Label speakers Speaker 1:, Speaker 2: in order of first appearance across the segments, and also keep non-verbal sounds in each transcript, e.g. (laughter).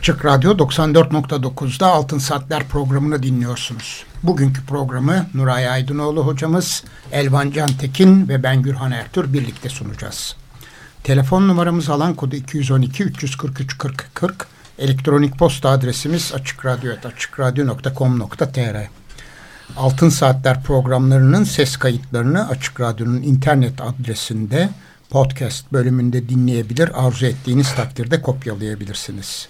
Speaker 1: Açık Radyo 94.9'da Altın Saatler programını dinliyorsunuz. Bugünkü programı Nuray Aydınoğlu hocamız, Elvan Cantekin ve ben Gürhan Ertür birlikte sunacağız. Telefon numaramız alan kodu 212 343 40 40. Elektronik posta adresimiz açıkradyo.com.tr Altın Saatler programlarının ses kayıtlarını Açık Radyo'nun internet adresinde podcast bölümünde dinleyebilir, arzu ettiğiniz takdirde kopyalayabilirsiniz.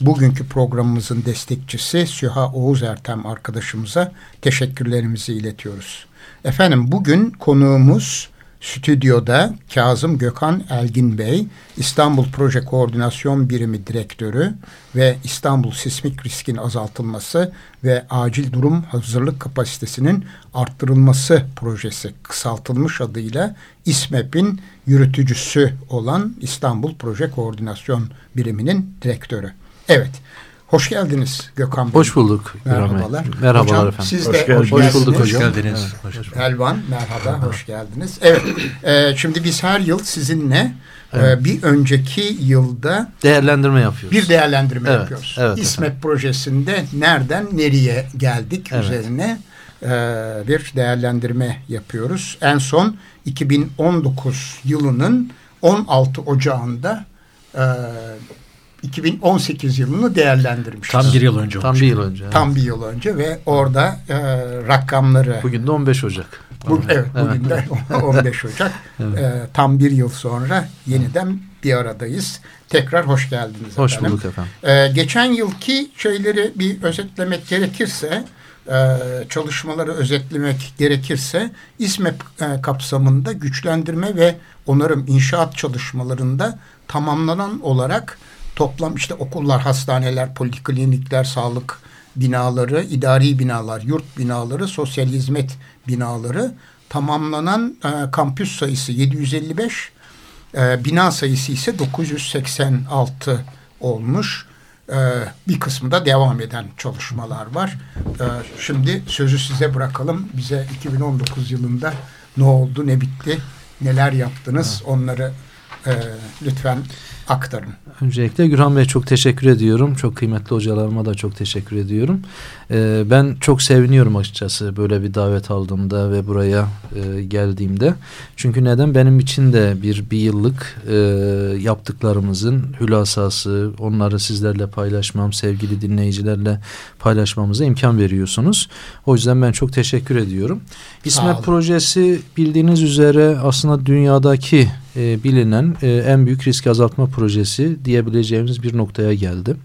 Speaker 1: Bugünkü programımızın destekçisi Süha Oğuz Ertem arkadaşımıza teşekkürlerimizi iletiyoruz. Efendim bugün konuğumuz stüdyoda Kazım Gökhan Elgin Bey, İstanbul Proje Koordinasyon Birimi Direktörü ve İstanbul Sismik Riskin Azaltılması ve Acil Durum Hazırlık Kapasitesinin Arttırılması Projesi kısaltılmış adıyla İSMEP'in yürütücüsü olan İstanbul Proje Koordinasyon Biriminin direktörü. Evet. Hoş geldiniz Gökhan Bey.
Speaker 2: Hoş bulduk.
Speaker 1: Merhabalar.
Speaker 2: Merhabalar
Speaker 1: hocam,
Speaker 2: efendim.
Speaker 1: Siz
Speaker 2: hoş
Speaker 1: de
Speaker 2: geldiniz.
Speaker 1: hoş,
Speaker 2: hoş bulduk hocam.
Speaker 3: Hoş geldiniz.
Speaker 2: Evet. Hoş
Speaker 1: Elvan merhaba, hoş geldiniz. Evet. E, şimdi biz her yıl sizinle evet. e, bir önceki yılda
Speaker 2: değerlendirme yapıyoruz.
Speaker 1: Bir değerlendirme
Speaker 2: evet,
Speaker 1: yapıyoruz.
Speaker 2: Evet,
Speaker 1: İSMET efendim. projesinde nereden nereye geldik evet. üzerine e, bir değerlendirme yapıyoruz. En son 2019 yılının 16 Ocağı'nda e, 2018 yılını değerlendirmişiz.
Speaker 3: Tam bir yıl önce.
Speaker 2: Tam bir yıl önce.
Speaker 1: Tam bir yıl önce ve orada e, rakamları.
Speaker 2: Bugün de 15 Ocak.
Speaker 1: Bu, evet, bugün de (laughs) 15 Ocak. (laughs) evet. e, tam bir yıl sonra yeniden bir aradayız. Tekrar hoş geldiniz
Speaker 2: hoş
Speaker 1: efendim.
Speaker 2: bulduk efendim.
Speaker 1: E, geçen yılki şeyleri bir özetlemek gerekirse e, çalışmaları özetlemek gerekirse İSMEP e, kapsamında güçlendirme ve onarım inşaat çalışmalarında tamamlanan olarak toplam işte okullar, hastaneler, poliklinikler, sağlık binaları, idari binalar, yurt binaları, sosyal hizmet binaları tamamlanan e, kampüs sayısı 755, e, bina sayısı ise 986 olmuş. E, bir kısmı da devam eden çalışmalar var. E, şimdi sözü size bırakalım. Bize 2019 yılında ne oldu, ne bitti, neler yaptınız onları e, lütfen aktarın.
Speaker 2: Öncelikle Gürhan Bey çok teşekkür ediyorum. Çok kıymetli hocalarıma da çok teşekkür ediyorum. Ee, ben çok seviniyorum açıkçası böyle bir davet aldığımda ve buraya e, geldiğimde. Çünkü neden? Benim için de bir bir yıllık e, yaptıklarımızın hülasası, onları sizlerle paylaşmam, sevgili dinleyicilerle paylaşmamıza imkan veriyorsunuz. O yüzden ben çok teşekkür ediyorum. İsmet projesi bildiğiniz üzere aslında dünyadaki e, bilinen e, en büyük risk azaltma projesi diyebileceğimiz bir noktaya geldi.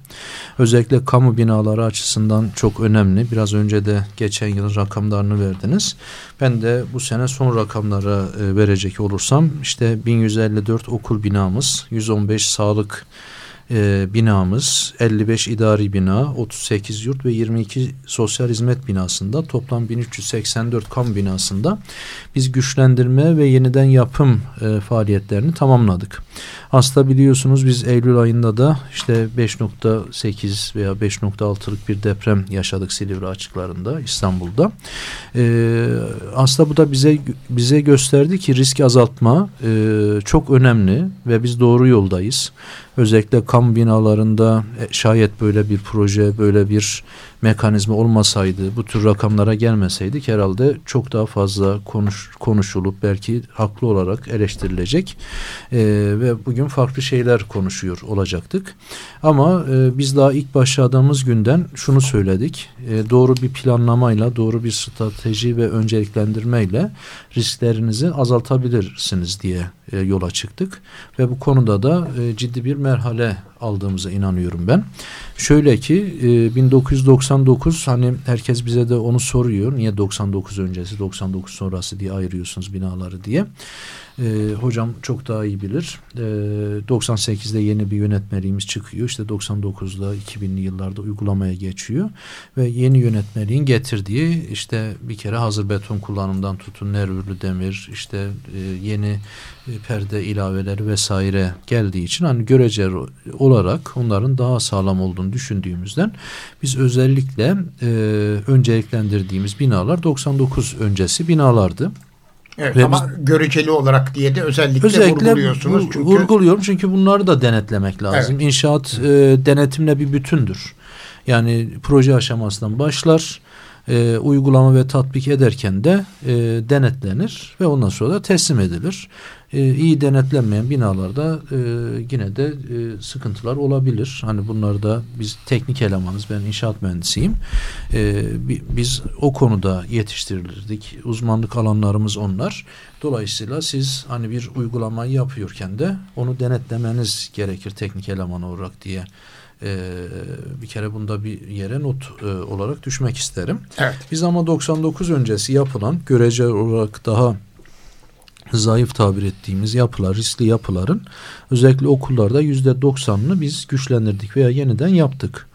Speaker 2: Özellikle kamu binaları açısından çok önemli. Biraz önce de geçen yılın rakamlarını verdiniz. Ben de bu sene son rakamlara e, verecek olursam işte 1154 okul binamız, 115 sağlık e, binamız 55 idari bina, 38 yurt ve 22 sosyal hizmet binasında toplam 1384 kamu binasında biz güçlendirme ve yeniden yapım e, faaliyetlerini tamamladık. Aslında biliyorsunuz biz Eylül ayında da işte 5.8 veya 5.6'lık bir deprem yaşadık Silivri açıklarında İstanbul'da. Ee, aslında bu da bize bize gösterdi ki risk azaltma e, çok önemli ve biz doğru yoldayız. Özellikle kamu binalarında e, şayet böyle bir proje, böyle bir mekanizma olmasaydı, bu tür rakamlara gelmeseydik herhalde çok daha fazla konuş, konuşulup belki haklı olarak eleştirilecek e, ve bugün farklı şeyler konuşuyor olacaktık. Ama e, biz daha ilk başladığımız günden şunu söyledik, e, doğru bir planlamayla, doğru bir strateji ve önceliklendirmeyle risklerinizi azaltabilirsiniz diye e, yola çıktık ve bu konuda da e, ciddi bir merhale aldığımıza inanıyorum ben. Şöyle ki e, 1999 hani herkes bize de onu soruyor. Niye 99 öncesi 99 sonrası diye ayırıyorsunuz binaları diye. E, hocam çok daha iyi bilir. E, 98'de yeni bir yönetmeliğimiz çıkıyor. İşte 99'da 2000'li yıllarda uygulamaya geçiyor. Ve yeni yönetmeliğin getirdiği işte bir kere hazır beton kullanımdan tutun nervürlü demir işte e, yeni e, perde ilaveleri vesaire geldiği için hani göreceli olarak onların daha sağlam olduğunu düşündüğümüzden biz özellikle e, önceliklendirdiğimiz binalar 99 öncesi binalardı.
Speaker 1: Evet Ve ama biz, göreceli olarak diye de özellikle, özellikle vurguluyorsunuz.
Speaker 2: Çünkü... Vurguluyorum çünkü bunları da denetlemek lazım. Evet. İnşaat e, denetimle bir bütündür. Yani proje aşamasından başlar e, uygulama ve tatbik ederken de e, denetlenir ve ondan sonra da teslim edilir. E, iyi denetlenmeyen binalarda e, yine de e, sıkıntılar olabilir. Hani bunları da biz teknik elemanız, ben inşaat mühendisiyim. E, biz o konuda yetiştirilirdik. Uzmanlık alanlarımız onlar. Dolayısıyla siz hani bir uygulamayı yapıyorken de onu denetlemeniz gerekir teknik eleman olarak diye e, bir kere bunda bir yere not e, olarak düşmek isterim.
Speaker 1: Evet.
Speaker 2: Biz ama 99 öncesi yapılan görece olarak daha zayıf tabir ettiğimiz yapılar, riskli yapıların özellikle okullarda yüzde 90'ını biz güçlendirdik veya yeniden yaptık.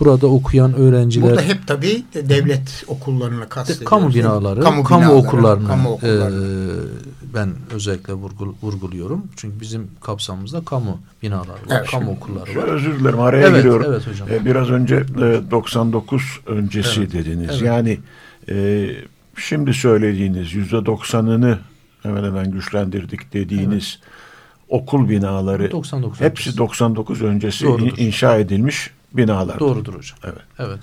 Speaker 2: Burada okuyan öğrenciler...
Speaker 1: Burada hep tabii devlet okullarını kastediyoruz.
Speaker 2: Kamu binaları, kamu, kamu binaları, okullarını, kamu okullarını. E, ben özellikle vurgul, vurguluyorum. Çünkü bizim kapsamımızda kamu binaları var, evet, kamu okulları var.
Speaker 3: Özür dilerim araya evet, giriyorum. Evet hocam. Ee, biraz önce e, 99 öncesi evet, dediniz. Evet. Yani e, şimdi söylediğiniz yüzde doksanını hemen hemen güçlendirdik dediğiniz evet. okul binaları 99 hepsi öncesi. 99 öncesi Doğrudur. inşa edilmiş binalar.
Speaker 2: Doğrudur hocam. Evet. Evet.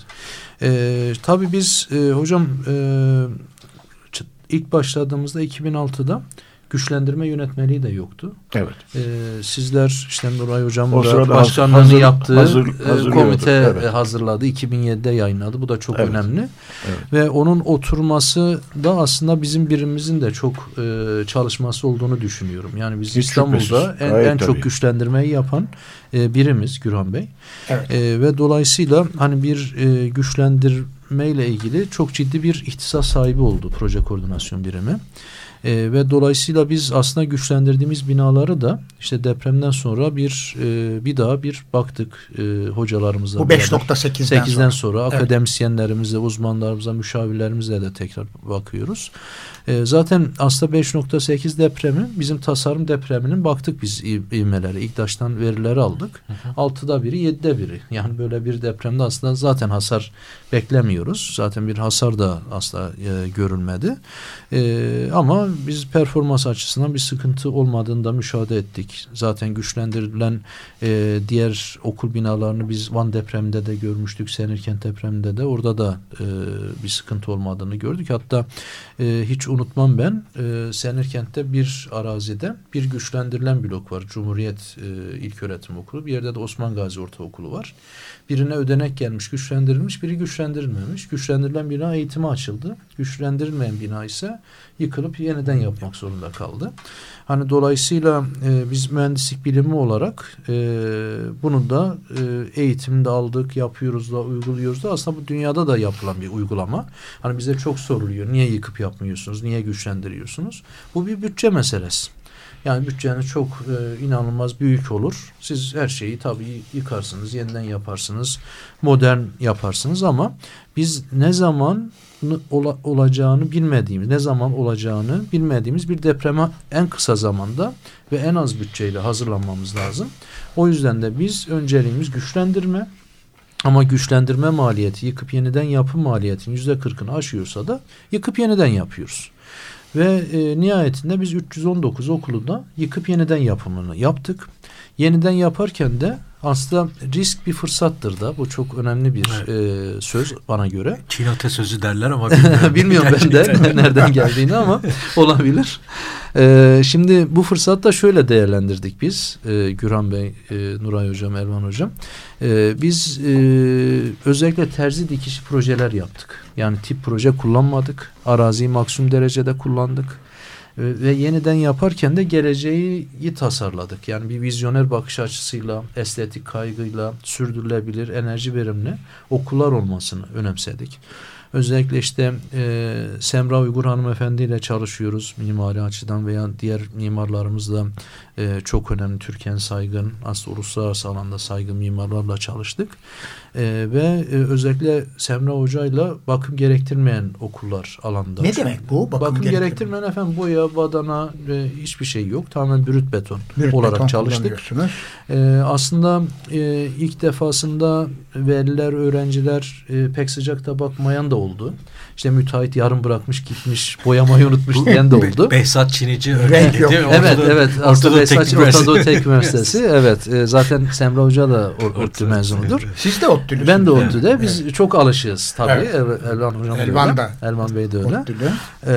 Speaker 2: Ee, tabii biz e, hocam e, ilk başladığımızda 2006'da güçlendirme yönetmeliği de yoktu.
Speaker 3: Evet.
Speaker 2: Ee, sizler işte Nuray Hocam o başkanlığını hazır, yaptığı hazır, hazır komite evet. hazırladı. 2007'de yayınladı. Bu da çok evet. önemli. Evet. Ve onun oturması da aslında bizim birimimizin de çok e, çalışması olduğunu düşünüyorum. Yani biz Hiç İstanbul'da en, en çok güçlendirmeyi yapan e, birimiz Gürhan Bey. Evet. E, ve dolayısıyla hani bir e, güçlendirme ile ilgili çok ciddi bir ihtisas sahibi oldu proje koordinasyon birimi. E, ve dolayısıyla biz aslında güçlendirdiğimiz binaları da işte depremden sonra bir e, bir daha bir baktık e, hocalarımızla.
Speaker 1: Bu 5.8'den 8'den
Speaker 2: sonra, sonra evet. akademisyenlerimizle, uzmanlarımızla, müşavirlerimizle de tekrar bakıyoruz. E, zaten aslında 5.8 depremi bizim tasarım depreminin baktık biz ivmeleri. İlk baştan verileri aldık. Hı hı. 6'da biri 7'de biri. Yani böyle bir depremde aslında zaten hasar beklemiyoruz. Zaten bir hasar da asla e, görülmedi. E, ama biz performans açısından bir sıkıntı olmadığını da müşahede ettik. Zaten güçlendirilen e, diğer okul binalarını biz Van depreminde de görmüştük. Senirkent depreminde de orada da e, bir sıkıntı olmadığını gördük. Hatta e, hiç unutmam ben e, Senirkent'te bir arazide bir güçlendirilen blok var. Cumhuriyet e, İlköğretim Okulu. Bir yerde de Osman Gazi Ortaokulu var. Birine ödenek gelmiş, güçlendirilmiş, biri güçlendirilmemiş. Güçlendirilen bina eğitime açıldı. Güçlendirilmeyen bina ise yıkılıp yeniden yapmak zorunda kaldı. Hani dolayısıyla e, biz mühendislik bilimi olarak e, bunu da e, eğitimde aldık, yapıyoruz da, uyguluyoruz da aslında bu dünyada da yapılan bir uygulama. Hani bize çok soruluyor. Niye yıkıp yapmıyorsunuz? Niye güçlendiriyorsunuz? Bu bir bütçe meselesi. Yani bütçeniz çok e, inanılmaz büyük olur. Siz her şeyi tabii yıkarsınız, yeniden yaparsınız, modern yaparsınız ama biz ne zaman ola, olacağını bilmediğimiz, ne zaman olacağını bilmediğimiz bir depreme en kısa zamanda ve en az bütçeyle hazırlanmamız lazım. O yüzden de biz önceliğimiz güçlendirme ama güçlendirme maliyeti yıkıp yeniden yapım maliyetinin yüzde kırkını aşıyorsa da yıkıp yeniden yapıyoruz. Ve e, nihayetinde biz 319 okulunda yıkıp yeniden yapımını yaptık. Yeniden yaparken de aslında risk bir fırsattır da. Bu çok önemli bir evet. e, söz bana göre. (laughs)
Speaker 4: Çin atasözü derler ama (laughs) bilmiyorum.
Speaker 2: bilmiyorum ben de (laughs) nereden geldiğini ama olabilir. E, şimdi bu fırsatı da şöyle değerlendirdik biz. E, Güran Bey, e, Nuray Hocam, Erman Hocam. E, biz e, özellikle terzi dikişi projeler yaptık. Yani tip proje kullanmadık. Araziyi maksimum derecede kullandık ve yeniden yaparken de geleceği tasarladık. Yani bir vizyoner bakış açısıyla, estetik kaygıyla, sürdürülebilir, enerji verimli okullar olmasını önemsedik. Özellikle işte e, Semra Uygur hanımefendi ile çalışıyoruz mimari açıdan veya diğer mimarlarımızla e, çok önemli Türkiye'nin saygın aslında uluslararası alanda saygın mimarlarla çalıştık. E, ve e, özellikle Semra Hoca'yla bakım gerektirmeyen okullar alanda.
Speaker 1: Ne demek bu?
Speaker 2: Bakım, bakım gerektirmeyen efendim boya, badana e, hiçbir şey yok. Tamamen brüt beton brüt olarak beton çalıştık. E, aslında e, ilk defasında veliler, öğrenciler e, pek sıcakta bakmayan da oldu. İşte müteahhit yarım bırakmış gitmiş boyamayı unutmuş (laughs) diyen de oldu.
Speaker 4: Behzat Çinici örneği değil mi?
Speaker 2: Evet Ortada, evet. Aslında Behzat Ortadoğu Tek Üniversitesi. evet. E, zaten Semra Hoca da ODTÜ mezunudur.
Speaker 1: Siz de ODTÜ'lüsünüz.
Speaker 2: Ben de ODTÜ'de. Biz evet. çok alışığız tabii. Evet. Elvan Hocam
Speaker 1: Elvan da.
Speaker 2: Elvan Bey de öyle. E,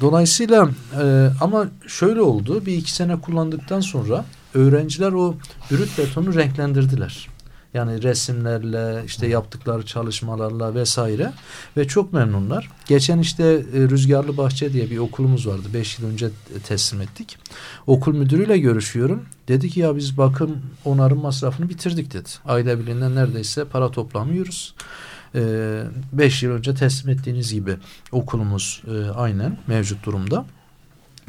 Speaker 2: dolayısıyla e, ama şöyle oldu. Bir iki sene kullandıktan sonra öğrenciler o brüt betonu renklendirdiler. Yani resimlerle işte yaptıkları çalışmalarla vesaire ve çok memnunlar. Geçen işte e, Rüzgarlı Bahçe diye bir okulumuz vardı. Beş yıl önce teslim ettik. Okul müdürüyle görüşüyorum. Dedi ki ya biz bakım onarım masrafını bitirdik dedi. Ayda birinden neredeyse para toplamıyoruz. Ee, beş yıl önce teslim ettiğiniz gibi okulumuz e, aynen mevcut durumda.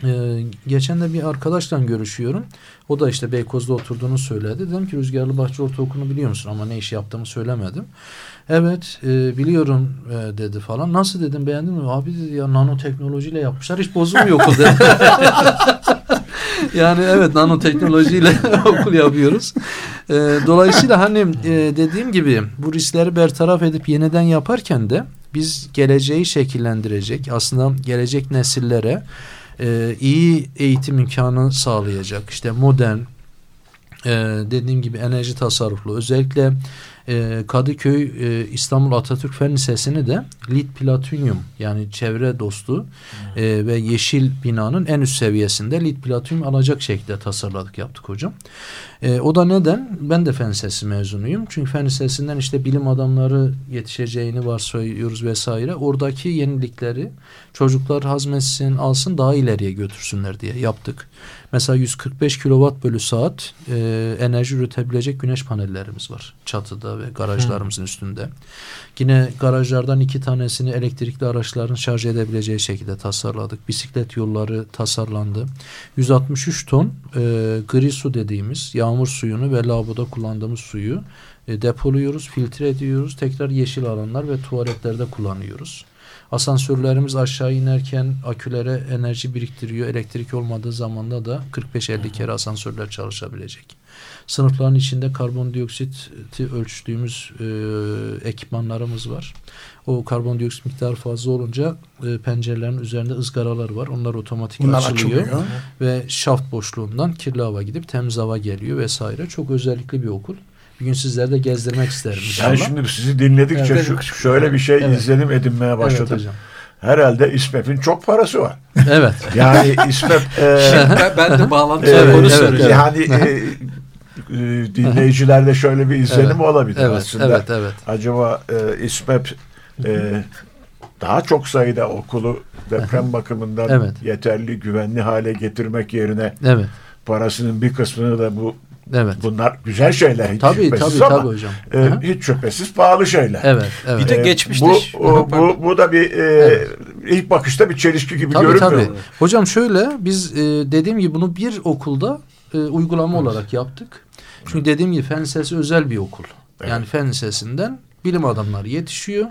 Speaker 2: Ee, geçen de bir arkadaşla görüşüyorum. O da işte Beykoz'da oturduğunu söyledi. Dedim ki Rüzgarlı Bahçe Ortaokulu'nu biliyor musun? Ama ne iş yaptığımı söylemedim. Evet e, biliyorum e, dedi falan. Nasıl dedim beğendin mi? Abi dedi ya nanoteknolojiyle yapmışlar. Hiç bozulmuyor okul dedi. (laughs) yani evet nanoteknolojiyle (laughs) okul yapıyoruz. E, dolayısıyla hani e, dediğim gibi bu riskleri bertaraf edip yeniden yaparken de biz geleceği şekillendirecek aslında gelecek nesillere e, iyi eğitim imkanı sağlayacak. İşte modern, e, dediğim gibi enerji tasarruflu. Özellikle e, Kadıköy e, İstanbul Atatürk Fen Lisesi'ni de LEED Platinum yani çevre dostu e, ve yeşil binanın en üst seviyesinde LEED Platinum alacak şekilde tasarladık yaptık hocam. E, o da neden? Ben de fen lisesi mezunuyum. Çünkü fen lisesinden işte bilim adamları yetişeceğini varsayıyoruz vesaire. Oradaki yenilikleri çocuklar hazmetsin, alsın daha ileriye götürsünler diye yaptık. Mesela 145 kW bölü saat e, enerji üretebilecek güneş panellerimiz var çatıda ve garajlarımızın hmm. üstünde. Yine garajlardan iki tanesini elektrikli araçların şarj edebileceği şekilde tasarladık. Bisiklet yolları tasarlandı. 163 ton e, gri su dediğimiz yağmur suyunu ve lavaboda kullandığımız suyu e, depoluyoruz, filtre ediyoruz. Tekrar yeşil alanlar ve tuvaletlerde kullanıyoruz. Asansörlerimiz aşağı inerken akülere enerji biriktiriyor. Elektrik olmadığı zamanda da 45-50 kere asansörler çalışabilecek. Sınıfların içinde karbondioksiti ölçtüğümüz e, ekipmanlarımız var. O karbondioksit miktarı fazla olunca e, pencerelerin üzerinde ızgaralar var. Onlar otomatik Bunlar açılıyor. açılıyor. Ve şaft boşluğundan kirli hava gidip temiz hava geliyor vesaire. Çok özellikli bir okul. Bir gün sizleri de gezdirmek isterim inşallah.
Speaker 3: Ben şimdi sizi dinledikçe evet, şu, şöyle bir şey evet. izlenim edinmeye başladım. Evet hocam. Herhalde İSMEP'in çok parası var.
Speaker 2: Evet. (laughs)
Speaker 3: Yani İSMEP... (laughs)
Speaker 4: e, ben, ben de bağlantı evet, onu evet, söyleyeceğim.
Speaker 3: Yani e, e, dinleyicilerde şöyle bir izlenim evet, olabilir evet, aslında. Evet, evet. Acaba e, İSMEP e, daha çok sayıda okulu deprem bakımından evet. yeterli, güvenli hale getirmek yerine evet. parasının bir kısmını da bu Evet. Bunlar güzel şeyler. Hiç
Speaker 2: tabii tabii ama, tabii hocam.
Speaker 3: E, hiç şüphesiz pahalı şeyler.
Speaker 2: Evet, evet.
Speaker 4: Bir de geçmişte.
Speaker 3: Bu, o, bu, bu da bir e, evet. ilk bakışta bir çelişki gibi tabii, görünmüyor. Tabii.
Speaker 2: Hocam şöyle biz e, dediğim gibi bunu bir okulda e, uygulama evet. olarak yaptık. Çünkü dediğim gibi fen lisesi özel bir okul. Evet. Yani fen lisesinden bilim adamları yetişiyor.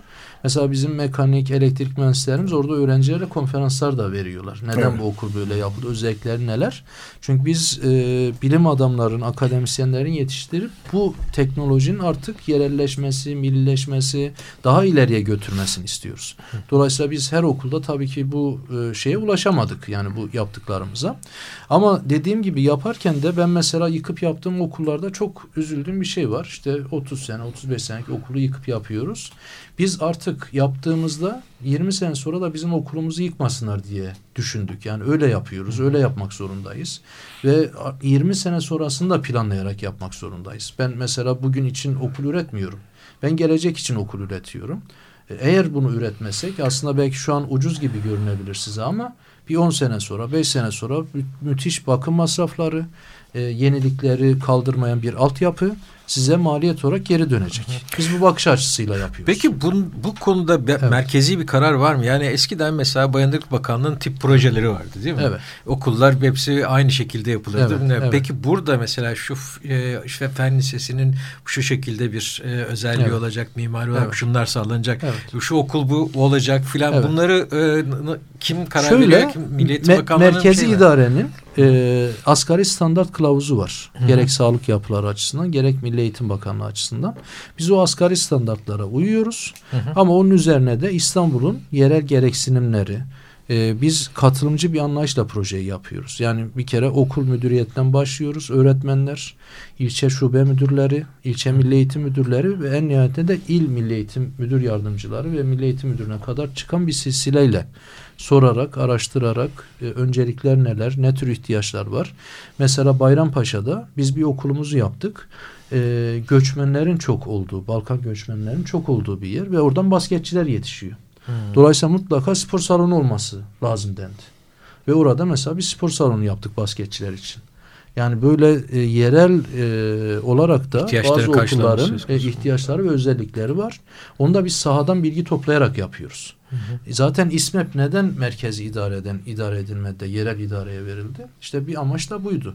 Speaker 2: Mesela bizim mekanik, elektrik mühendislerimiz orada öğrencilere konferanslar da veriyorlar. Neden evet. bu okul böyle yapıldı, özellikleri neler? Çünkü biz e, bilim adamların, akademisyenlerin yetiştirip bu teknolojinin artık yerelleşmesi, millileşmesi, daha ileriye götürmesini istiyoruz. Dolayısıyla biz her okulda tabii ki bu e, şeye ulaşamadık yani bu yaptıklarımıza. Ama dediğim gibi yaparken de ben mesela yıkıp yaptığım okullarda çok üzüldüğüm bir şey var. İşte 30 sene, 35 senelik okulu yıkıp yapıyoruz. Biz artık yaptığımızda 20 sene sonra da bizim okulumuzu yıkmasınlar diye düşündük. Yani öyle yapıyoruz, öyle yapmak zorundayız. Ve 20 sene sonrasını da planlayarak yapmak zorundayız. Ben mesela bugün için okul üretmiyorum. Ben gelecek için okul üretiyorum. E, eğer bunu üretmesek aslında belki şu an ucuz gibi görünebilir size ama bir 10 sene sonra, 5 sene sonra mü müthiş bakım masrafları, e, yenilikleri kaldırmayan bir altyapı size maliyet olarak geri dönecek. Biz bu bakış açısıyla yapıyoruz.
Speaker 4: Peki bu, bu konuda be, evet. merkezi bir karar var mı? Yani eskiden mesela Bayanlık Bakanlığı'nın tip projeleri vardı değil mi? Evet. Okullar hepsi aynı şekilde yapılırdı. Evet, evet. Peki burada mesela şu e, işte Fen Lisesi'nin şu şekilde bir e, özelliği evet. olacak, mimari olarak evet. şunlar sağlanacak, evet. şu okul bu olacak filan evet. bunları e, kim karar
Speaker 2: Şöyle, veriyor? Kim, Milli me Bakanlığı'nın Merkezi şey idarenin e, asgari standart kılavuzu var. Hı -hı. Gerek sağlık yapıları açısından gerek Milli Eğitim Bakanlığı açısından. Biz o asgari standartlara uyuyoruz. Hı -hı. Ama onun üzerine de İstanbul'un yerel gereksinimleri, e, biz katılımcı bir anlayışla projeyi yapıyoruz. Yani bir kere okul müdüriyetten başlıyoruz. Öğretmenler, ilçe şube müdürleri, ilçe milli eğitim müdürleri ve en nihayetinde de il milli eğitim müdür yardımcıları ve milli eğitim müdürüne kadar çıkan bir silsileyle sorarak, araştırarak e, öncelikler neler, ne tür ihtiyaçlar var. Mesela Bayrampaşa'da biz bir okulumuzu yaptık. E, göçmenlerin çok olduğu, Balkan göçmenlerin çok olduğu bir yer ve oradan basketçiler yetişiyor. Hmm. Dolayısıyla mutlaka spor salonu olması lazım dendi. Ve orada mesela bir spor salonu yaptık basketçiler için. Yani böyle e, yerel e, olarak da bazı okulların e, ihtiyaçları ve özellikleri var. Onu da biz sahadan bilgi toplayarak yapıyoruz. Hı hı. Zaten İSMEP neden merkezi idare eden, idare edilmede yerel idareye verildi? İşte bir amaç da buydu.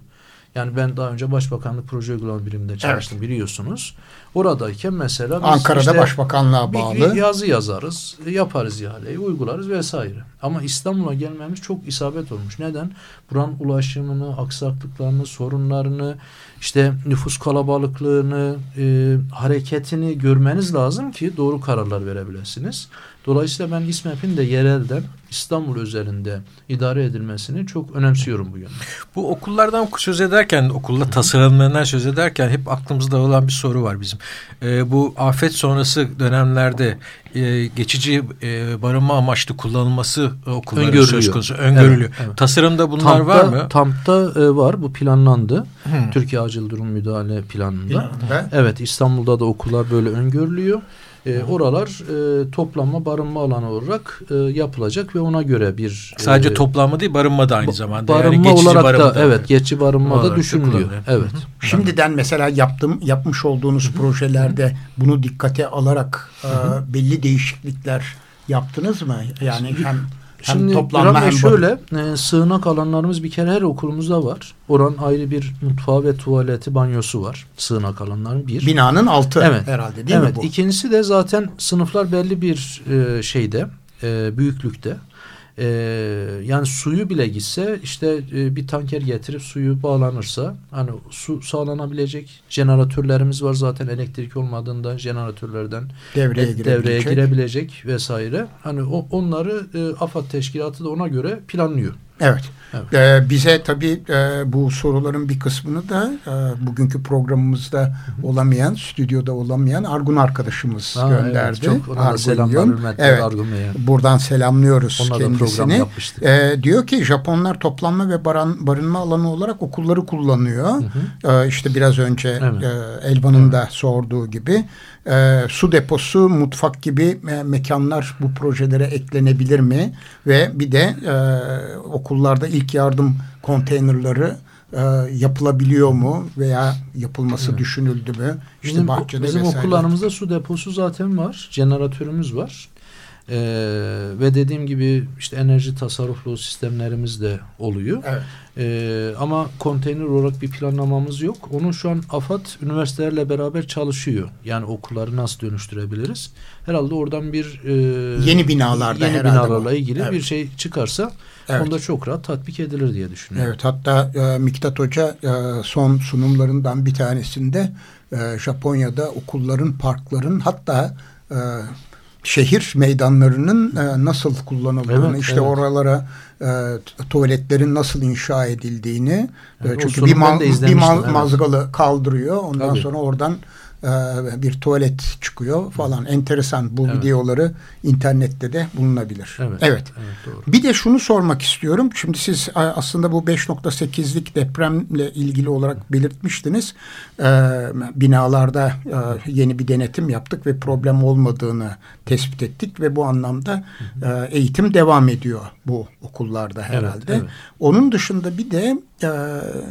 Speaker 2: Yani ben daha önce Başbakanlık Proje Uygulama Biriminde çalıştım evet. biliyorsunuz. Oradayken mesela biz
Speaker 1: Ankara'da işte Başbakanlığa bağlı
Speaker 2: bir yazı yazarız, yaparız ihaleyi, uygularız vesaire. Ama İstanbul'a gelmemiz çok isabet olmuş. Neden? Buranın ulaşımını, aksaklıklarını, sorunlarını, işte nüfus kalabalıklığını, e, hareketini görmeniz lazım ki doğru kararlar verebilirsiniz. Dolayısıyla ben İSMEP'in de yerelden İstanbul üzerinde idare edilmesini çok önemsiyorum bu yönde.
Speaker 4: Bu okullardan söz ederken, okulda tasarımlarından söz ederken hep aklımızda olan bir soru var bizim. Ee, bu afet sonrası dönemlerde e, geçici e, barınma amaçlı kullanılması okulların öngörülüyor. söz konusu öngörülüyor. Evet, evet. Tasarımda bunlar TAMP'ta, var mı?
Speaker 2: TAMP'ta e, var. Bu planlandı. Hmm. Türkiye Acil Durum Müdahale Planı'nda. Planında. Evet İstanbul'da da okullar böyle öngörülüyor. E, oralar e, toplanma barınma alanı olarak e, yapılacak ve ona göre bir
Speaker 4: sadece e, toplanma değil barınma da aynı zamanda
Speaker 2: barınma yani olarak barınma da, da evet geçici barınma da düşünülüyor. Evet.
Speaker 1: Hı. Şimdiden mesela yaptım yapmış olduğunuz Hı. projelerde bunu dikkate alarak e, belli değişiklikler yaptınız mı? Yani hem
Speaker 2: Şimdi toplanma hem şöyle e, sığınak alanlarımız bir kere her okulumuzda var. Oranın ayrı bir mutfağı ve tuvaleti, banyosu var. Sığınak alanların bir.
Speaker 1: Binanın altı evet. herhalde değil
Speaker 2: evet.
Speaker 1: mi bu?
Speaker 2: İkincisi de zaten sınıflar belli bir e, şeyde, e, büyüklükte. E, yani suyu bile gitse işte e, bir tanker getirip suyu bağlanırsa hani su sağlanabilecek jeneratörlerimiz var zaten elektrik olmadığında jeneratörlerden devreye, e, devreye girebilecek vesaire. Hani o, onları e, AFAD teşkilatı da ona göre planlıyor.
Speaker 1: Evet. evet. Ee, bize tabii e, bu soruların bir kısmını da e, bugünkü programımızda olamayan, stüdyoda olamayan Argun arkadaşımız Aa, gönderdi. Evet, çok
Speaker 2: Argun selamlar,
Speaker 1: evet, Argun Buradan selamlıyoruz Onunla kendisini. E, diyor ki Japonlar toplanma ve baran, barınma alanı olarak okulları kullanıyor. Hı hı. E, işte biraz önce evet. e, Elvan'ın evet. da sorduğu gibi e, su deposu, mutfak gibi e, mekanlar bu projelere eklenebilir mi? Ve bir de e, okullarda ilk yardım konteynerları e, yapılabiliyor mu veya yapılması evet. düşünüldü mü?
Speaker 2: İşte bizim, bahçede bizim vesaire. okullarımızda su deposu zaten var. Jeneratörümüz var. Ee, ve dediğim gibi işte enerji tasarruflu sistemlerimiz de oluyor. Evet. Ee, ama konteyner olarak bir planlamamız yok. Onun şu an AFAD üniversitelerle beraber çalışıyor. Yani okulları nasıl dönüştürebiliriz? Herhalde oradan bir e,
Speaker 1: yeni binalarda
Speaker 2: yeni binalarla bu. ilgili evet. bir şey çıkarsa evet. onda çok rahat tatbik edilir diye düşünüyorum.
Speaker 1: Evet hatta e, Miktat Hoca e, son sunumlarından bir tanesinde e, Japonya'da okulların, parkların hatta e, şehir meydanlarının e, nasıl kullanıldığını, evet, işte evet. oralara e, tuvaletlerin nasıl inşa edildiğini, yani e, çünkü bir, ma bir ma mazgalı kaldırıyor, ondan Tabii. sonra oradan bir tuvalet çıkıyor falan. Enteresan bu evet. videoları internette de bulunabilir. Evet. evet. evet doğru. Bir de şunu sormak istiyorum. Şimdi siz aslında bu 5.8'lik depremle ilgili olarak belirtmiştiniz. E, binalarda e, yeni bir denetim yaptık ve problem olmadığını tespit ettik ve bu anlamda e, eğitim devam ediyor bu okullarda herhalde. Evet, evet. Onun dışında bir de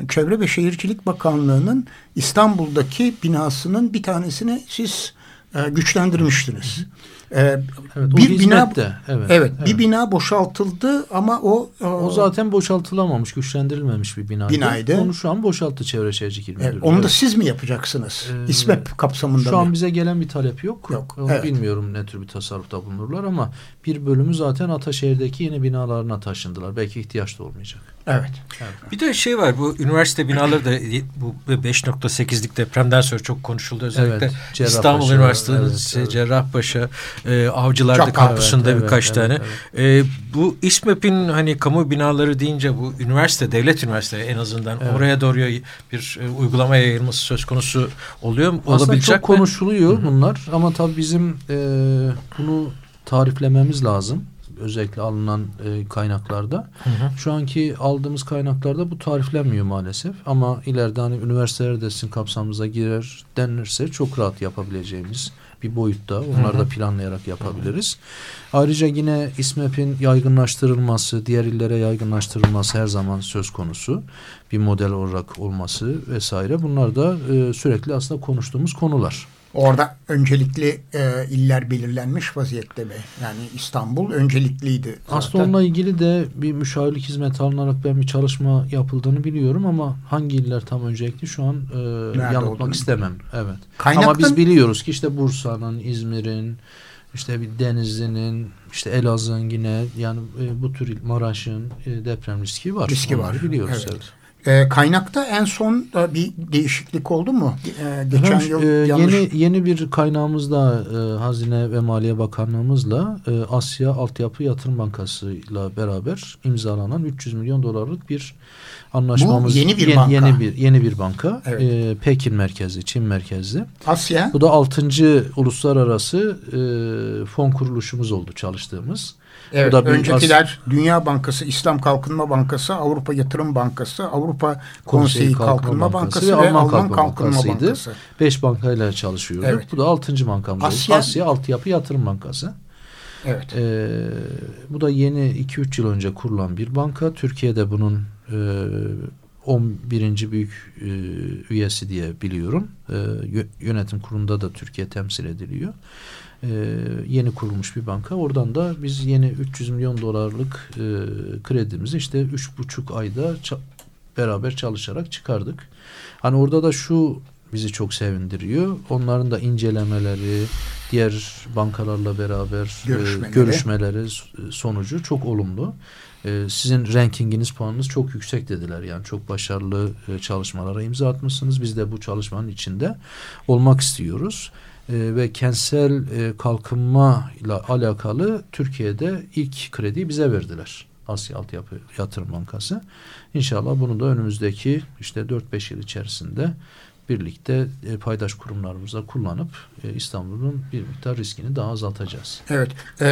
Speaker 1: Çevre ve Şehircilik Bakanlığı'nın İstanbul'daki binasının bir tanesini siz e, güçlendirmiştiniz. Hı hı.
Speaker 2: Ee, evet, bir bina de,
Speaker 1: evet, evet, evet, bir bina boşaltıldı ama o
Speaker 2: o, o zaten boşaltılamamış, güçlendirilmemiş bir binaydı. binaydı. Onu şu an boşalttı Çevre Şehircilik İl
Speaker 1: Evet, onu da siz mi yapacaksınız? Ee, İSMEP kapsamında
Speaker 2: Şu mı? an bize gelen bir talep yok. Yok. evet. Bilmiyorum ne tür bir tasarrufta bulunurlar ama bir bölümü zaten Ataşehir'deki yeni binalarına taşındılar. Belki ihtiyaç da olmayacak.
Speaker 1: Evet.
Speaker 4: evet. Bir de şey var bu üniversite binaları da bu 5.8'lik depremden sonra çok konuşuldu. Özellikle evet, İstanbul Üniversitesi, evet, Cerrahpaşa, e, Avcılar'da Çok, kampüsünde evet, birkaç evet, tane. Evet, evet. E, bu İSMEP'in hani kamu binaları deyince bu üniversite, devlet üniversite en azından evet. oraya doğru bir e, uygulama yayılması söz konusu oluyor?
Speaker 2: Aslında Olabilecek çok mi? konuşuluyor Hı -hı. bunlar ama tabii bizim e, bunu tariflememiz lazım özellikle alınan e, kaynaklarda. Hı hı. Şu anki aldığımız kaynaklarda bu tariflenmiyor maalesef. Ama ileride hani üniversiteler de sizin kapsamımıza girer denirse çok rahat yapabileceğimiz bir boyutta. Onları da planlayarak yapabiliriz. Ayrıca yine İSMEP'in yaygınlaştırılması, diğer illere yaygınlaştırılması her zaman söz konusu. Bir model olarak olması vesaire. Bunlar da e, sürekli aslında konuştuğumuz konular.
Speaker 1: Orada öncelikli e, iller belirlenmiş vaziyette mi? Yani İstanbul öncelikliydi.
Speaker 2: Zaten. Aslında onunla ilgili de bir müşavirlik hizmeti alınarak ben bir çalışma yapıldığını biliyorum ama hangi iller tam öncelikli şu an e, yanıltmak istemem. Evet. Kaynaktan... Ama biz biliyoruz ki işte Bursa'nın, İzmir'in, işte bir Denizli'nin, işte Elazığ'ın yine yani e, bu tür Maraş'ın e, deprem riski var.
Speaker 1: Riski Onları var.
Speaker 2: biliyoruz. Evet. evet.
Speaker 1: E, kaynakta en son da bir değişiklik oldu mu? E, geçen Efendim, yıl
Speaker 2: e, yanlış... yeni yeni bir kaynağımızda e, Hazine ve Maliye Bakanlığımızla e, Asya Altyapı Yatırım Bankası ile beraber imzalanan 300 milyon dolarlık bir anlaşmamız.
Speaker 1: Bu yeni bir yeni, banka.
Speaker 2: Yeni bir yeni bir banka. Evet. E, Pekin merkezli, Çin merkezli.
Speaker 1: Asya.
Speaker 2: Bu da 6. uluslararası e, fon kuruluşumuz oldu çalıştığımız.
Speaker 1: Evet, Bu da öncekiler Dünya Bankası, İslam Kalkınma Bankası, Avrupa Yatırım Bankası, Avrupa Konseyi Kalkınma, Kalkınma Bankası, ve Alman, Alman Kalkınma, Kalkınma Bankası.
Speaker 2: Beş bankayla çalışıyorduk. Evet. Bu da altıncı bankamız Asya, Asya Altyapı Yatırım Bankası.
Speaker 1: Evet.
Speaker 2: Ee, bu da yeni 2-3 yıl önce kurulan bir banka. Türkiye'de bunun e, 11. büyük e, üyesi diye biliyorum. E, yönetim kurulunda da Türkiye temsil ediliyor e, yeni kurulmuş bir banka. Oradan da biz yeni 300 milyon dolarlık e, kredimizi işte üç buçuk ayda ça beraber çalışarak çıkardık. Hani orada da şu bizi çok sevindiriyor. Onların da incelemeleri, diğer bankalarla beraber görüşmeleri, e, görüşmeleri sonucu çok olumlu. E, sizin rankinginiz, puanınız çok yüksek dediler. Yani çok başarılı e, çalışmalara imza atmışsınız. Biz de bu çalışmanın içinde olmak istiyoruz ve kentsel e, kalkınma ile alakalı Türkiye'de ilk krediyi bize verdiler. Asya Altyapı Yatırım Bankası. İnşallah bunu da önümüzdeki işte 4-5 yıl içerisinde birlikte e, paydaş kurumlarımızla kullanıp e, İstanbul'un bir miktar riskini daha azaltacağız.
Speaker 1: Evet. E,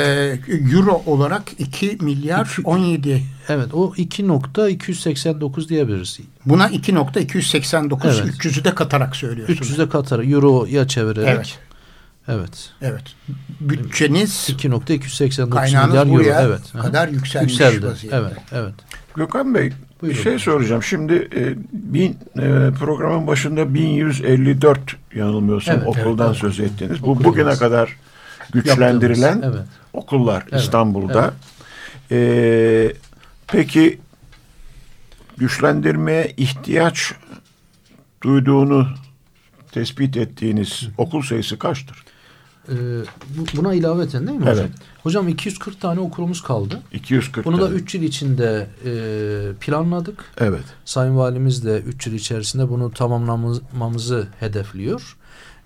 Speaker 1: Euro olarak 2 milyar 2, 17.
Speaker 2: Evet o 2.289 diyebiliriz.
Speaker 1: Buna 2.289 evet. 300'ü de katarak söylüyorsunuz.
Speaker 2: 300'ü de katarak Euro'ya çevirerek.
Speaker 1: Evet.
Speaker 2: Evet.
Speaker 1: Evet. Bütçeniz
Speaker 2: 2.289 milyar euro. Evet.
Speaker 1: kadar yükselmiş Yükseldi.
Speaker 2: vaziyette. Evet, evet.
Speaker 3: Gökhan Bey Buyurun. bir şey soracağım. Şimdi e, bin, e, programın başında 1154 yanılmıyorsam evet, okuldan evet, söz ettiniz. Bu bugüne kadar güçlendirilen evet. okullar evet, İstanbul'da. Evet. E, peki güçlendirmeye ihtiyaç duyduğunu tespit ettiğiniz okul sayısı kaçtır?
Speaker 2: Ee, buna ilaveten değil mi evet. hocam? Hocam 240 tane okulumuz kaldı.
Speaker 3: 240
Speaker 2: Bunu tane. da 3 yıl içinde e, planladık.
Speaker 3: Evet.
Speaker 2: Sayın Valimiz de 3 yıl içerisinde bunu tamamlamamızı hedefliyor.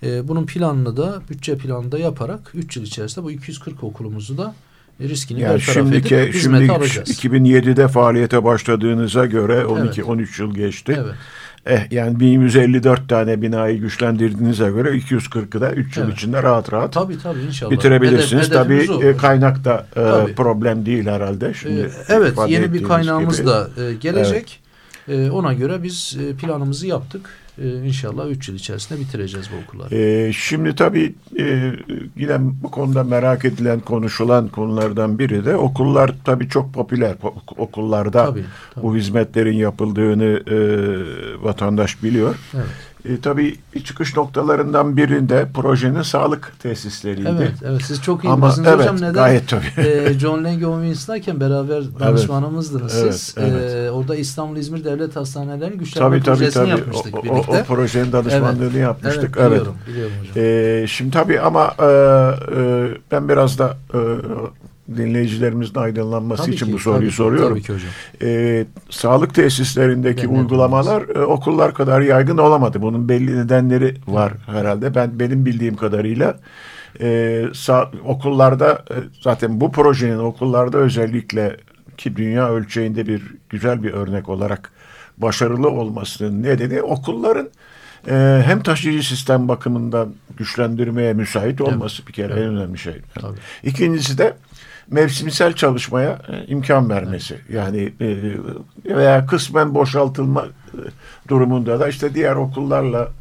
Speaker 2: E, bunun planını da bütçe planını da yaparak 3 yıl içerisinde bu 240 okulumuzu da riskini yani şimdiki, edip şimdi alacağız.
Speaker 3: 2007'de faaliyete başladığınıza göre 12-13 evet. yıl geçti. Evet. Eh yani 1154 tane binayı güçlendirdiğinize göre 240'ı da 3 yıl evet. içinde rahat rahat
Speaker 2: tabii, tabii, inşallah.
Speaker 3: bitirebilirsiniz. Hedef, tabii e, kaynak da e, problem değil herhalde. Şimdi
Speaker 2: ee, evet yeni bir kaynağımız gibi. da e, gelecek. Evet. E, ona göre biz e, planımızı yaptık. E, inşallah 3 yıl içerisinde bitireceğiz bu okulları.
Speaker 3: E, şimdi tabii e, yine bu konuda merak edilen, konuşulan konulardan biri de okullar tabii çok popüler. Okullarda tabii, tabii. bu hizmetlerin yapıldığını e, vatandaş biliyor. Evet. E, tabii çıkış noktalarından birinde projenin sağlık tesisleriydi.
Speaker 2: Evet, evet siz çok iyi Ama, bilirsiniz evet, hocam. Neden?
Speaker 3: Gayet tabii.
Speaker 2: E, John Lang Winston'ken beraber danışmanımızdınız evet, siz. Evet, evet. E, orada İstanbul İzmir Devlet Hastanelerinin güçlenme tabii, projesini tabii, tabii. yapmıştık o, birlikte.
Speaker 3: O, o projenin danışmanlığını evet, yapmıştık.
Speaker 2: Evet, biliyorum, evet. biliyorum hocam.
Speaker 3: E, şimdi tabii ama e, e, ben biraz da e, dinleyicilerimizin aydınlanması tabii için ki, bu soruyu tabii, soruyorum. Tabii ki hocam. Ee, sağlık tesislerindeki ben uygulamalar e, okullar kadar yaygın olamadı. Bunun belli nedenleri var herhalde. Ben benim bildiğim kadarıyla e, sağ, okullarda e, zaten bu projenin okullarda özellikle ki dünya ölçeğinde bir güzel bir örnek olarak başarılı olmasının nedeni okulların e, hem taşıyıcı sistem bakımından güçlendirmeye müsait olması evet. bir kere evet. en önemli şey. Tabii. İkincisi de mevsimsel çalışmaya e, imkan vermesi. Yani e, veya kısmen boşaltılma e, durumunda da işte diğer okullarla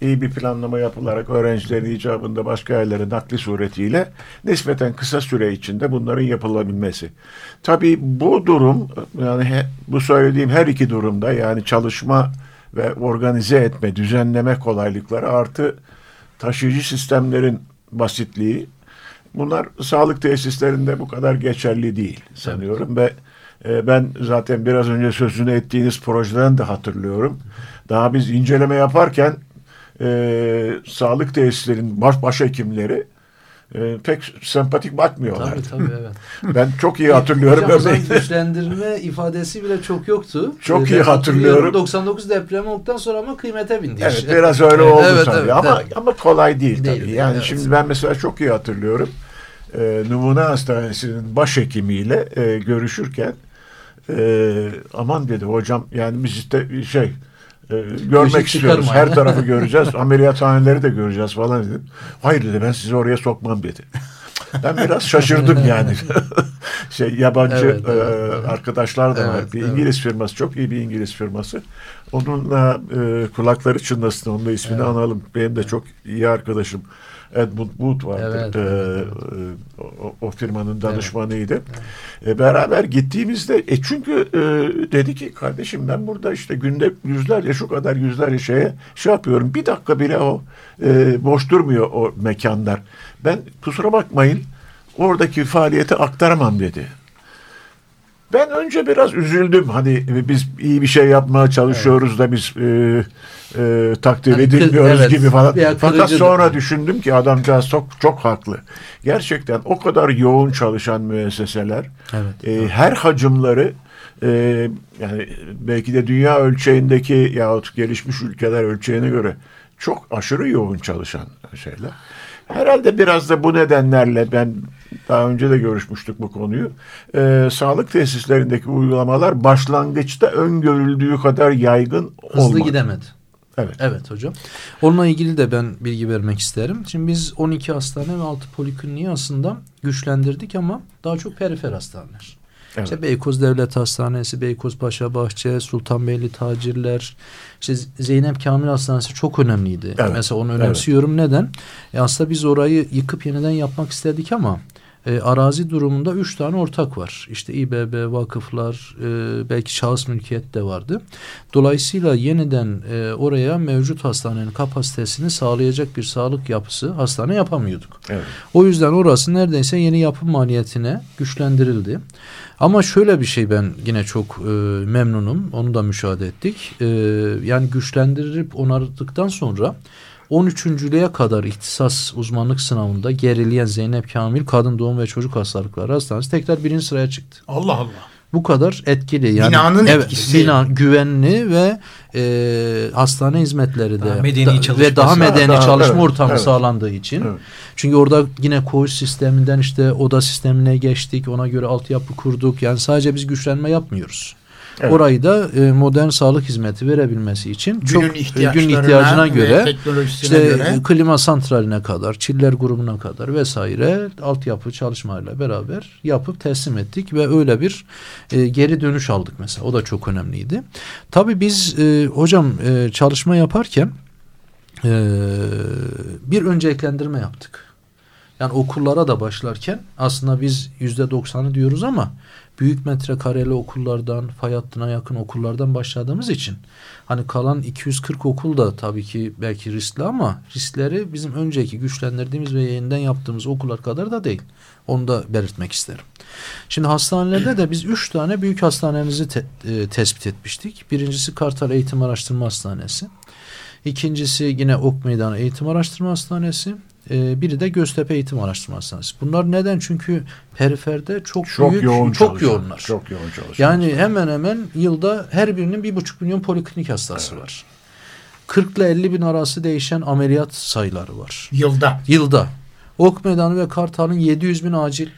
Speaker 3: iyi bir planlama yapılarak öğrencilerin icabında başka yerlere nakli suretiyle nispeten kısa süre içinde bunların yapılabilmesi. Tabii bu durum yani he, bu söylediğim her iki durumda yani çalışma ve organize etme, düzenleme kolaylıkları artı taşıyıcı sistemlerin basitliği Bunlar sağlık tesislerinde bu kadar geçerli değil sanıyorum evet. ve e, ben zaten biraz önce sözünü ettiğiniz projeden de hatırlıyorum. Daha biz inceleme yaparken e, sağlık tesislerin baş başhekimleri e, pek sempatik bakmıyorlar.
Speaker 2: Tabii tabii evet. (laughs)
Speaker 3: ben çok iyi hatırlıyorum.
Speaker 2: Hocam güçlendirme ifadesi bile çok yoktu.
Speaker 3: Çok ee, iyi hatırlıyorum.
Speaker 2: 99 deprem olduktan sonra ama kıymete bindi.
Speaker 3: Evet biraz öyle oldu evet, tabii evet, ama evet. ama kolay değil, değil tabii. Yani evet. şimdi ben mesela çok iyi hatırlıyorum e, Numune Hastanesi'nin başhekimiyle e, görüşürken e, aman dedi hocam yani biz işte şey e, görmek istiyoruz. Her tarafı (laughs) göreceğiz. Ameliyathaneleri de göreceğiz falan dedim. Hayır dedi ben sizi oraya sokmam dedi. Ben biraz şaşırdım (laughs) yani. (laughs) şey yabancı evet, evet, e, arkadaşlar da evet, var. Bir evet. İngiliz firması, çok iyi bir İngiliz firması. Onunla e, kulakları çınlasın. Onun da ismini evet. analım. Benim de çok iyi arkadaşım. Edmund Wood vardı. Evet, ee, evet, O, o firmanın danışmanıydı. Evet, evet. E, beraber gittiğimizde e çünkü e, dedi ki kardeşim ben burada işte günde yüzlerce şu kadar yüzlerce şeye şey yapıyorum. Bir dakika bile o e, boş durmuyor o mekanlar. Ben kusura bakmayın oradaki faaliyeti aktaramam dedi. Ben önce biraz üzüldüm. Hani biz iyi bir şey yapmaya çalışıyoruz evet. da biz e, e, takdir hani edilmiyoruz evet, gibi falan. Fakat sonra düşündüm ki adamcağız çok çok haklı. Gerçekten o kadar yoğun çalışan müesseseler evet, e, evet. her hacımları e, yani belki de dünya ölçeğindeki yahut gelişmiş ülkeler ölçeğine göre çok aşırı yoğun çalışan şeyler. Herhalde biraz da bu nedenlerle ben daha önce de görüşmüştük bu konuyu. E, sağlık tesislerindeki uygulamalar başlangıçta öngörüldüğü kadar yaygın
Speaker 2: Hızlı olmadı. gidemedi. Evet. Evet hocam. Onunla ilgili de ben bilgi vermek isterim. Şimdi biz 12 hastane ve 6 polikliniği aslında güçlendirdik ama daha çok perifer hastaneler. Evet. İşte Beykoz Devlet Hastanesi, Beykoz Paşa Bahçe, Sultanbeyli Tacirler, işte Zeynep Kamil Hastanesi çok önemliydi. Evet. Mesela onu önemsiyorum. Evet. Neden? E aslında biz orayı yıkıp yeniden yapmak istedik ama e, arazi durumunda üç tane ortak var. İşte İBB, vakıflar, e, belki şahıs mülkiyet de vardı. Dolayısıyla yeniden e, oraya mevcut hastanenin kapasitesini sağlayacak bir sağlık yapısı hastane yapamıyorduk. Evet. O yüzden orası neredeyse yeni yapım maliyetine güçlendirildi. Ama şöyle bir şey ben yine çok e, memnunum. Onu da müşahede ettik. E, yani güçlendirip onardıktan sonra 13.lüğe kadar ihtisas uzmanlık sınavında gerileyen Zeynep Kamil Kadın Doğum ve Çocuk Hastalıkları Hastanesi tekrar birinci sıraya çıktı.
Speaker 1: Allah Allah.
Speaker 2: Bu kadar etkili.
Speaker 1: Yani, Binanın evet, etkisi.
Speaker 2: Bina güvenli ve e, hastane hizmetleri de
Speaker 4: daha medeni
Speaker 2: da, ve daha medeni daha, çalışma evet, ortamı evet. sağlandığı için. Evet. Çünkü orada yine koğuş sisteminden işte oda sistemine geçtik. Ona göre altyapı kurduk. Yani sadece biz güçlenme yapmıyoruz. Evet. Orayı da e, modern sağlık hizmeti verebilmesi için günün çok gün ihtiyacına göre işte göre. klima santraline kadar, çiller grubuna kadar vesaire altyapı çalışmalarıyla beraber yapıp teslim ettik ve öyle bir e, geri dönüş aldık mesela. O da çok önemliydi. Tabii biz e, hocam e, çalışma yaparken e, bir önceliklendirme yaptık. Yani okullara da başlarken aslında biz yüzde doksanı diyoruz ama büyük metrekareli okullardan, fay hattına yakın okullardan başladığımız için hani kalan 240 okul da tabii ki belki riskli ama riskleri bizim önceki güçlendirdiğimiz ve yeniden yaptığımız okullar kadar da değil. Onu da belirtmek isterim. Şimdi hastanelerde de biz üç tane büyük hastanemizi te e, tespit etmiştik. Birincisi Kartal Eğitim Araştırma Hastanesi. İkincisi yine Ok Meydanı Eğitim Araştırma Hastanesi. Ee, biri de Göztepe Eğitim Araştırma Hastanesi. Bunlar neden? Çünkü periferde çok, çok büyük, yoğun çok yoğunlar. Çok yoğun çalışıyor. Yani hemen hemen yılda her birinin bir buçuk milyon poliklinik hastası evet. var. 40 ile 50 bin arası değişen ameliyat sayıları var.
Speaker 1: Yılda.
Speaker 2: Yılda. Ok Meydanı ve Kartal'ın 700 bin acil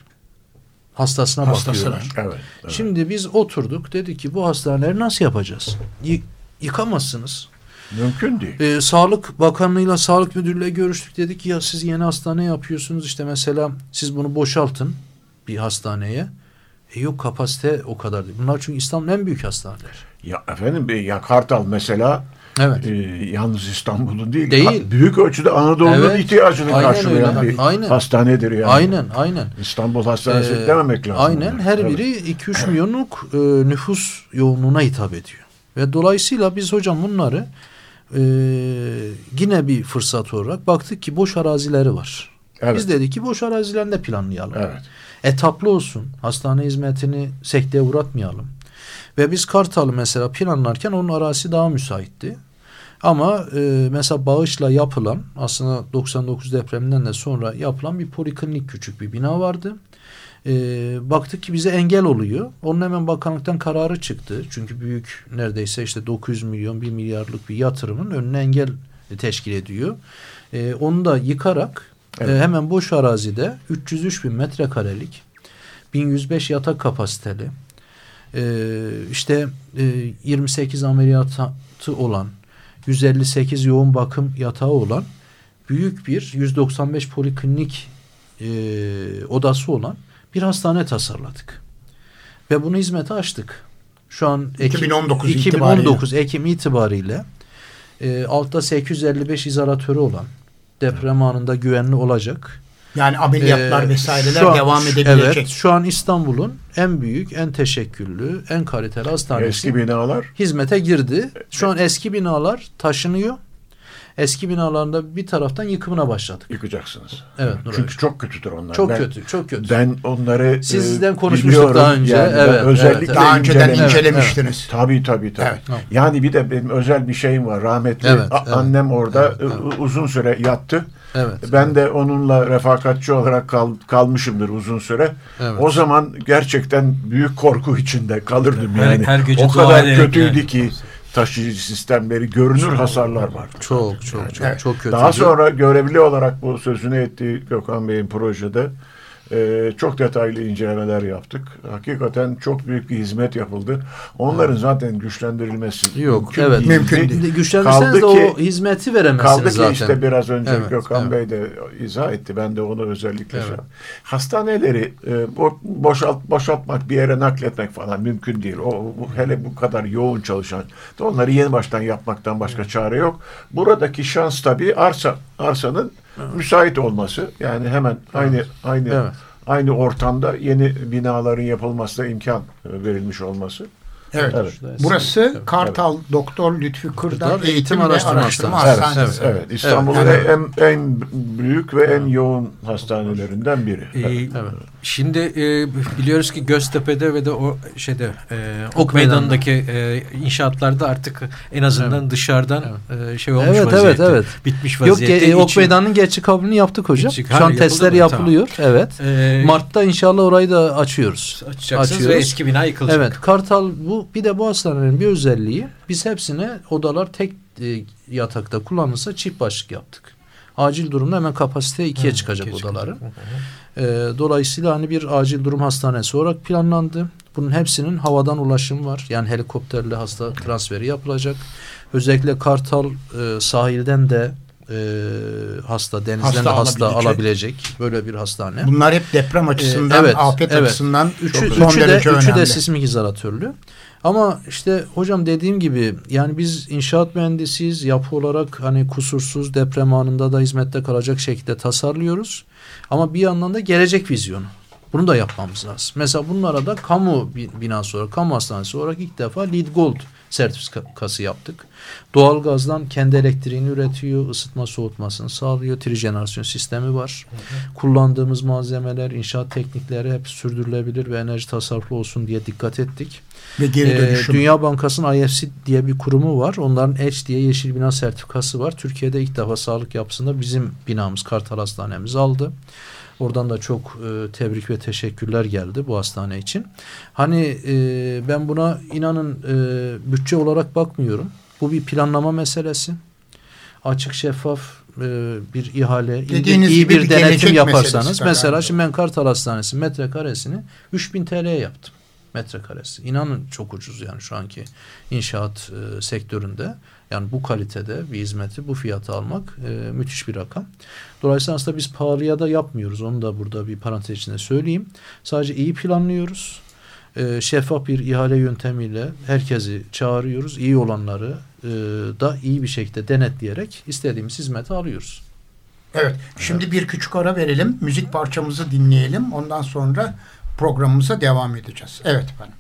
Speaker 2: hastasına Hastası bakıyorlar. Evet, evet. Şimdi biz oturduk dedik ki bu hastaneleri nasıl yapacağız? Y yıkamazsınız.
Speaker 3: Mümkün değil.
Speaker 2: Ee, Sağlık Bakanlığı'yla Sağlık Müdürlüğü'yle görüştük. Dedik ki ya siz yeni hastane yapıyorsunuz işte mesela siz bunu boşaltın bir hastaneye. E yok kapasite o kadar değil. Bunlar çünkü İstanbul'un en büyük hastaneler.
Speaker 3: Ya efendim ya Kartal mesela Evet. E, yalnız İstanbul'un değil, değil. büyük ölçüde Anadolu'nun evet. ihtiyacını aynen karşılayan öyle. bir aynen. hastanedir yani.
Speaker 2: Aynen, aynen.
Speaker 3: İstanbul Hastanesi ee, dememek lazım.
Speaker 2: Aynen, yani. her evet. biri 2-3 milyonluk e, nüfus yoğunluğuna hitap ediyor. Ve dolayısıyla biz hocam bunları e, yine bir fırsat olarak baktık ki boş arazileri var. Evet. Biz dedik ki boş arazilerinde planlayalım. Evet. Etaplı olsun. Hastane hizmetini sekteye uğratmayalım. Ve biz Kartal'ı mesela planlarken onun arazisi daha müsaitti. Ama e, mesela bağışla yapılan aslında 99 depreminden de sonra yapılan bir poliklinik küçük bir bina vardı e, baktık ki bize engel oluyor. Onun hemen bakanlıktan kararı çıktı. Çünkü büyük neredeyse işte 900 milyon 1 milyarlık bir yatırımın önüne engel teşkil ediyor. E, onu da yıkarak e, evet. e, hemen boş arazide 303 bin metrekarelik 1105 yatak kapasiteli e, işte e, 28 ameliyatı olan 158 yoğun bakım yatağı olan büyük bir 195 poliklinik e, odası olan bir hastane tasarladık. Ve bunu hizmete açtık. Şu an
Speaker 1: Ekim, 2019,
Speaker 2: 2019 itibariyle. Ekim itibariyle e, altta 855 izolatörü olan deprem anında güvenli olacak.
Speaker 1: Yani ameliyatlar ee, vesaireler an, devam edebilecek. Evet,
Speaker 2: şu an İstanbul'un en büyük, en teşekküllü, en kaliteli hastanesi.
Speaker 3: Eski binalar.
Speaker 2: Hizmete girdi. Şu an eski binalar taşınıyor eski binalarında bir taraftan yıkımına başladık.
Speaker 3: Yıkacaksınız.
Speaker 2: Evet.
Speaker 3: Nuray. Çünkü çok kötüdür onlar.
Speaker 2: Çok ben, kötü, çok kötü.
Speaker 3: Ben onları
Speaker 2: Sizden e, konuşmuştuk daha önce.
Speaker 3: Yani evet, özellikle evet,
Speaker 1: daha önceden inceleme. incelemiştiniz.
Speaker 3: Evet. Tabii tabii tabii. Evet. Yani bir de benim özel bir şeyim var. Rahmetli evet, evet. annem orada evet, evet. uzun süre yattı. Evet, ben evet. de onunla refakatçi olarak kal, kalmışımdır uzun süre. Evet. O zaman gerçekten büyük korku içinde kalırdım yani. yani her gece o kadar kötüydü yani. ki taşıyıcı sistemleri görünür hasarlar var.
Speaker 2: Çok çok yani, çok çok kötü.
Speaker 3: Daha sonra görevli olarak bu sözünü ettiği Gökhan Bey'in projede e, çok detaylı incelemeler yaptık. Hakikaten çok büyük bir hizmet yapıldı. Onların evet. zaten güçlendirilmesi
Speaker 2: yok. Mümkün evet. Değil. Mümkün değil. Güçlendirseniz de o hizmeti veremezsiniz
Speaker 3: kaldı
Speaker 2: zaten.
Speaker 3: Kaldı ki işte biraz önce evet, Gökhan evet. Bey de izah etti. Ben de onu özellikle evet. şey Hastaneleri e, boşalt, boşaltmak bir yere nakletmek falan mümkün değil. O bu, hele bu kadar yoğun çalışan onları yeni baştan yapmaktan başka evet. çare yok. Buradaki şans tabii arsa arsanın evet. müsait olması. Yani hemen evet. aynı aynı evet. aynı ortamda yeni binaların yapılmasına imkan verilmiş olması.
Speaker 1: Evet. evet. Burası evet. Kartal evet. Doktor Lütfü Kırdar Eğitim, Eğitim Araştırma, Araştırma
Speaker 3: Hastanesi. Evet, evet. evet. İstanbul'un evet. en, en büyük ve en yoğun hastanelerinden biri. Ee,
Speaker 4: evet. Şimdi e, biliyoruz ki Göztepe'de ve de o şeyde e, Ok Meydanı'ndaki e, inşaatlarda artık en azından evet. dışarıdan evet. e, şey olmuş evet, vaziyette. Evet, evet. Bitmiş vaziyette.
Speaker 2: Yok Ok Meydanı'nın gerçek kabulünü yaptık hocam. Geçik, Şu an testler yapılıyor. Tamam. Evet. Ee, Mart'ta inşallah orayı da açıyoruz.
Speaker 4: Açacaksınız Açıyoruz. ve eski bina yıkılacak.
Speaker 2: Evet. Kartal bu bir de bu hastanenin bir özelliği biz hepsine odalar tek e, yatakta kullanılsa çift başlık yaptık. Acil durumda hemen kapasite ikiye çıkacak ikiye odaların. Çıkacak. E, dolayısıyla hani bir acil durum hastanesi olarak planlandı. Bunun hepsinin havadan ulaşımı var. Yani helikopterle hasta transferi yapılacak. Özellikle Kartal e, sahilden de e, hasta, denizden hasta de hasta alabilecek. alabilecek böyle bir hastane.
Speaker 5: Bunlar hep deprem açısından, e, evet, afet evet. açısından
Speaker 2: üçü, son üçü derece de, önemli. Üçü de sismik izolatörlü. Ama işte hocam dediğim gibi yani biz inşaat mühendisiyiz. Yapı olarak hani kusursuz deprem anında da hizmette kalacak şekilde tasarlıyoruz. Ama bir yandan da gelecek vizyonu. Bunu da yapmamız lazım. Mesela bunlara da kamu binası olarak, kamu hastanesi olarak ilk defa LEED Gold sertifikası yaptık. Doğalgazdan kendi elektriğini üretiyor, ısıtma soğutmasını sağlıyor. Trijenerasyon sistemi var. Hı hı. Kullandığımız malzemeler, inşaat teknikleri hep sürdürülebilir ve enerji tasarruflu olsun diye dikkat ettik. Ve geri ee, dönüşüm. Ee, Dünya Bankası'nın IFC diye bir kurumu var. Onların H diye yeşil bina sertifikası var. Türkiye'de ilk defa sağlık yapısında bizim binamız Kartal Hastanemiz aldı. Oradan da çok e, tebrik ve teşekkürler geldi bu hastane için. Hani e, ben buna inanın e, bütçe olarak bakmıyorum. Bu bir planlama meselesi. Açık şeffaf e, bir ihale, Dediğiniz iyi bir, bir denetim yaparsanız. Mesela şimdi ben Kartal Hastanesi metrekaresini 3000 TL'ye yaptım metrekaresi. İnanın çok ucuz yani şu anki inşaat e, sektöründe. Yani bu kalitede bir hizmeti bu fiyata almak e, müthiş bir rakam. Dolayısıyla aslında biz pahalıya da yapmıyoruz. Onu da burada bir parantez içinde söyleyeyim. Sadece iyi planlıyoruz. E, şeffaf bir ihale yöntemiyle herkesi çağırıyoruz. İyi olanları e, da iyi bir şekilde denetleyerek istediğimiz hizmeti alıyoruz.
Speaker 5: Evet. Şimdi evet. bir küçük ara verelim. Müzik parçamızı dinleyelim. Ondan sonra programımıza devam edeceğiz. Evet efendim.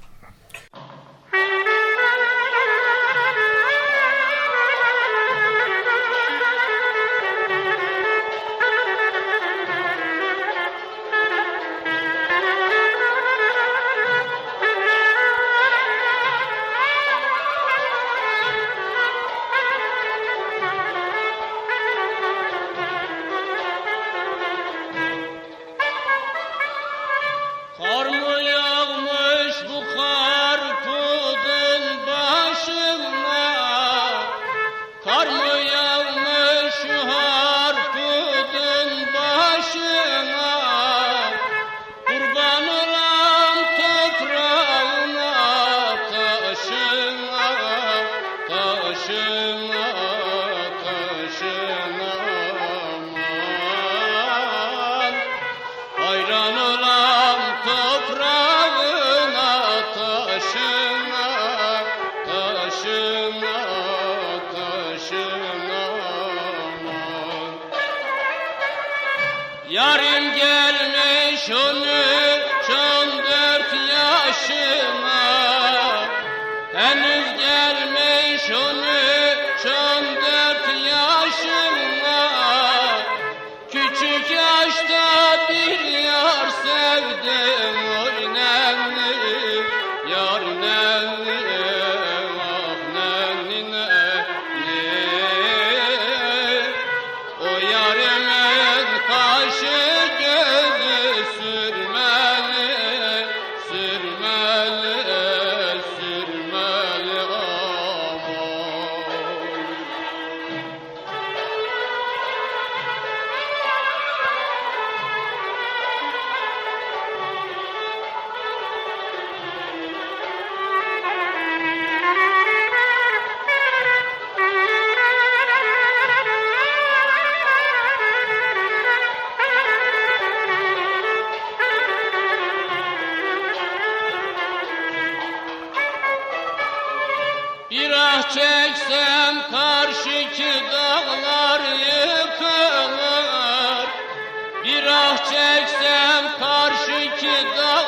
Speaker 6: El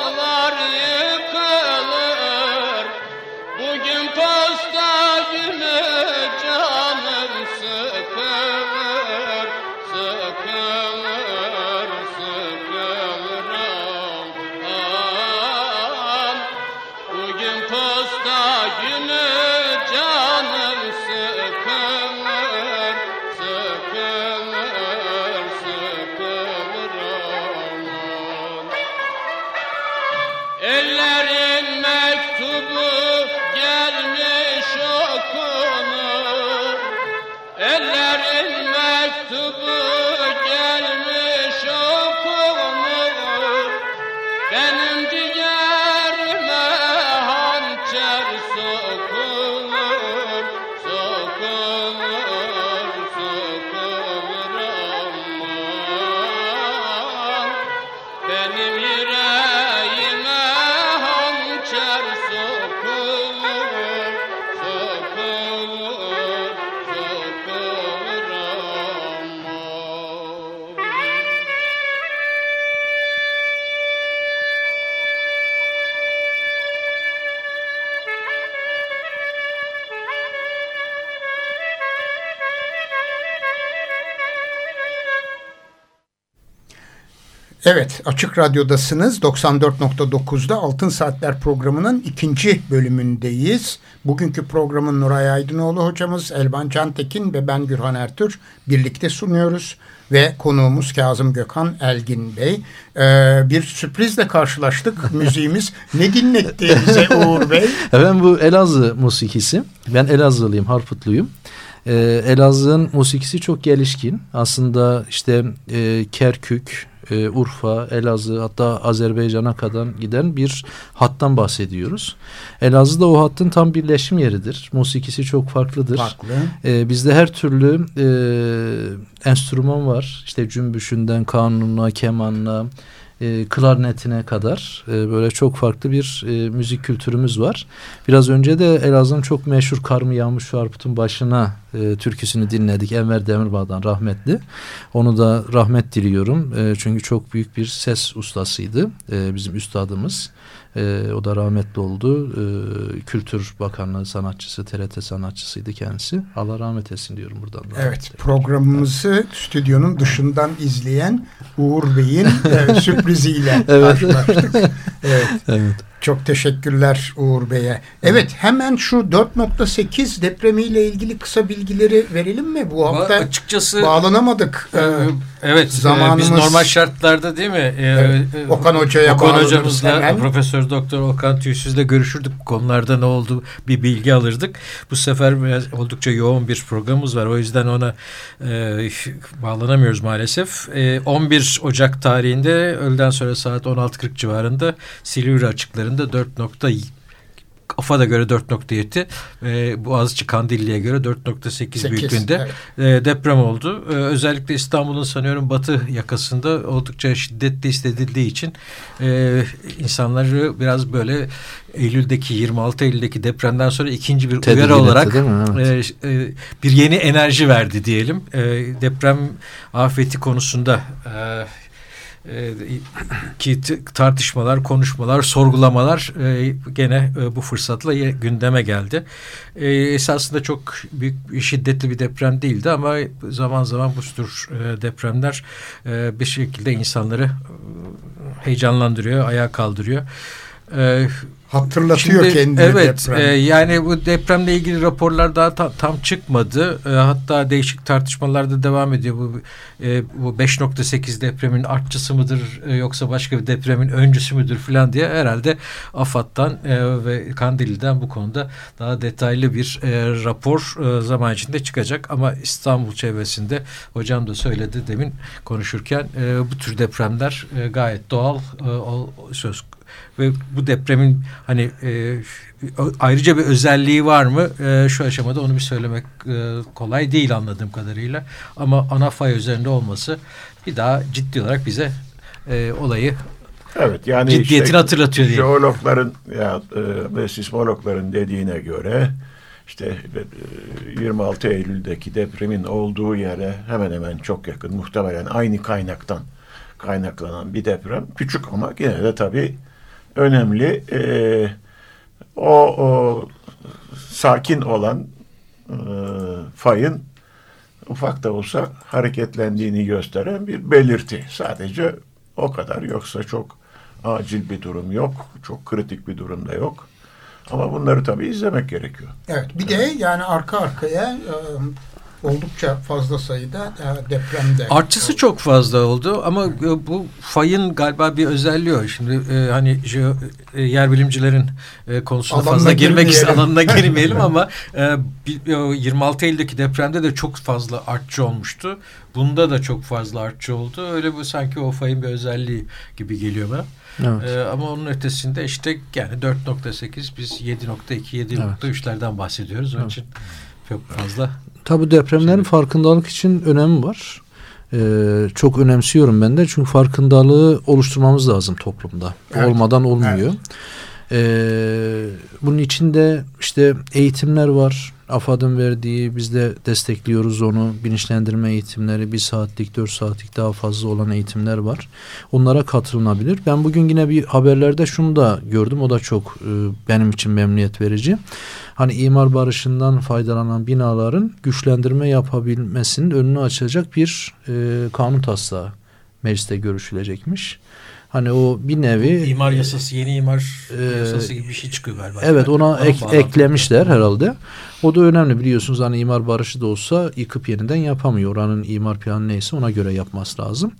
Speaker 1: Evet, Açık Radyo'dasınız. 94.9'da Altın Saatler programının ikinci bölümündeyiz. Bugünkü programın Nuray Aydınoğlu hocamız, Elvan Cantekin ve ben Gürhan Ertür birlikte sunuyoruz. Ve konuğumuz Kazım Gökhan Elgin Bey. Ee, bir sürprizle karşılaştık (laughs) müziğimiz. Ne dinletti bize Uğur Bey? (laughs)
Speaker 2: Efendim bu Elazığ musikisi. Ben Elazığlıyım, Harputluyum. Ee, Elazığ'ın musikisi çok gelişkin. Aslında işte e, Kerkük, e, Urfa, Elazığ hatta Azerbaycan'a kadar giden bir hattan bahsediyoruz. Elazığ da o hattın tam birleşim yeridir. Musikisi çok farklıdır.
Speaker 1: Farklı.
Speaker 2: E, bizde her türlü e, enstrüman var. İşte cümbüşünden kanununa, kemanına, e, klarnetine kadar e, böyle çok farklı bir e, müzik kültürümüz var. Biraz önce de Elazığ'ın çok meşhur Karmı Yağmış Şarput'un başına e, türküsünü dinledik. Enver Demirbağ'dan rahmetli. Onu da rahmet diliyorum. E, çünkü çok büyük bir ses ustasıydı e, bizim üstadımız. E, o da rahmetli oldu. E, Kültür Bakanlığı sanatçısı, TRT sanatçısıydı kendisi. Allah rahmet etsin diyorum buradan.
Speaker 1: Da. Evet programımızı stüdyonun dışından izleyen Uğur Bey'in (laughs) e, sürpriziyle evet. karşılaştık. (laughs) Evet. evet. Çok teşekkürler Uğur Bey'e. Evet hemen şu 4.8 depremiyle ilgili kısa bilgileri verelim mi? Bu hafta açıkçası bağlanamadık.
Speaker 4: E, evet zamanımız, biz normal şartlarda değil mi?
Speaker 1: Evet, Okan Hoca'ya
Speaker 4: Okan hocamızla hemen. Profesör Doktor Okan Tüysüz'le görüşürdük. Bu konularda ne oldu bir bilgi alırdık. Bu sefer biraz oldukça yoğun bir programımız var. O yüzden ona e, bağlanamıyoruz maalesef. E, 11 Ocak tarihinde öğleden sonra saat 16.40 civarında Silivri açıkları civarında 4. AFAD'a göre 4.7, e, Boğaziçi Kandilli'ye göre 4.8 büyüklüğünde evet. e, deprem oldu. E, özellikle İstanbul'un sanıyorum batı yakasında oldukça şiddetli hissedildiği için e, insanları biraz böyle Eylül'deki 26 Eylül'deki depremden sonra ikinci bir Tedirgin uyarı olarak evet. e, e, bir yeni enerji verdi diyelim. E, deprem afeti konusunda e, e, ki tartışmalar, konuşmalar, sorgulamalar e, gene e, bu fırsatla gündeme geldi. E, esasında çok büyük şiddetli bir deprem değildi ama zaman zaman bu tür depremler bir şekilde insanları heyecanlandırıyor, ayağa kaldırıyor.
Speaker 1: E, hatırlatıyor Şimdi, kendini
Speaker 4: evet, deprem. E, yani bu depremle ilgili raporlar daha ta, tam çıkmadı. E, hatta değişik tartışmalar da devam ediyor. Bu e, bu 5.8 depremin artçısı mıdır e, yoksa başka bir depremin öncüsü müdür falan diye herhalde AFAD'dan e, ve Kandilli'den bu konuda daha detaylı bir e, rapor e, zaman içinde çıkacak. Ama İstanbul çevresinde hocam da söyledi demin konuşurken e, bu tür depremler e, gayet doğal e, söz ve bu depremin hani e, ayrıca bir özelliği var mı? E, şu aşamada onu bir söylemek e, kolay değil anladığım kadarıyla. Ama ana fay üzerinde olması bir daha ciddi olarak bize e, olayı
Speaker 3: Evet yani
Speaker 4: ciddiyetini işte, hatırlatıyor diye.
Speaker 3: Jeologların ya e, ve sismologların dediğine göre işte 26 e, Eylül'deki depremin olduğu yere hemen hemen çok yakın muhtemelen aynı kaynaktan kaynaklanan bir deprem. Küçük ama yine de tabii önemli. E, o, o sakin olan e, fayın ufak da olsa hareketlendiğini gösteren bir belirti. Sadece o kadar yoksa çok acil bir durum yok. Çok kritik bir durum da yok. Ama bunları tabii izlemek gerekiyor.
Speaker 1: Evet bir de yani arka arkaya e, oldukça fazla sayıda e, depremde.
Speaker 4: Artçısı çok fazla oldu ama e, bu fayın galiba bir özelliği o. Şimdi e, hani jeo, e, yer bilimcilerin e, konusuna alanına fazla girmek ist alanına (laughs) girmeyelim ama e, 26 Eylül'deki depremde de çok fazla artçı olmuştu. Bunda da çok fazla artçı oldu. Öyle bu sanki o fayın bir özelliği gibi geliyor bana. Evet. Ee, ama onun ötesinde işte yani 4.8 biz 7.2 7.3'lerden bahsediyoruz. Onun evet. için çok fazla.
Speaker 2: Tabi depremlerin Şimdi... farkındalık için önemi var. Ee, çok önemsiyorum ben de çünkü farkındalığı oluşturmamız lazım toplumda. Evet. Olmadan olmuyor. Evet. Ee, bunun içinde işte eğitimler var. AFAD'ın verdiği biz de destekliyoruz onu. Bilinçlendirme eğitimleri bir saatlik dört saatlik daha fazla olan eğitimler var. Onlara katılınabilir. Ben bugün yine bir haberlerde şunu da gördüm. O da çok e, benim için memnuniyet verici. Hani imar barışından faydalanan binaların güçlendirme yapabilmesinin önünü açacak bir e, kanun taslağı mecliste görüşülecekmiş. Hani o bir nevi
Speaker 4: imar yasası yeni imar e, yasası gibi bir şey çıkıyor galiba.
Speaker 2: Evet ona ek, eklemişler herhalde. O da önemli biliyorsunuz hani imar barışı da olsa yıkıp yeniden yapamıyor. Oranın imar planı neyse ona göre yapması lazım.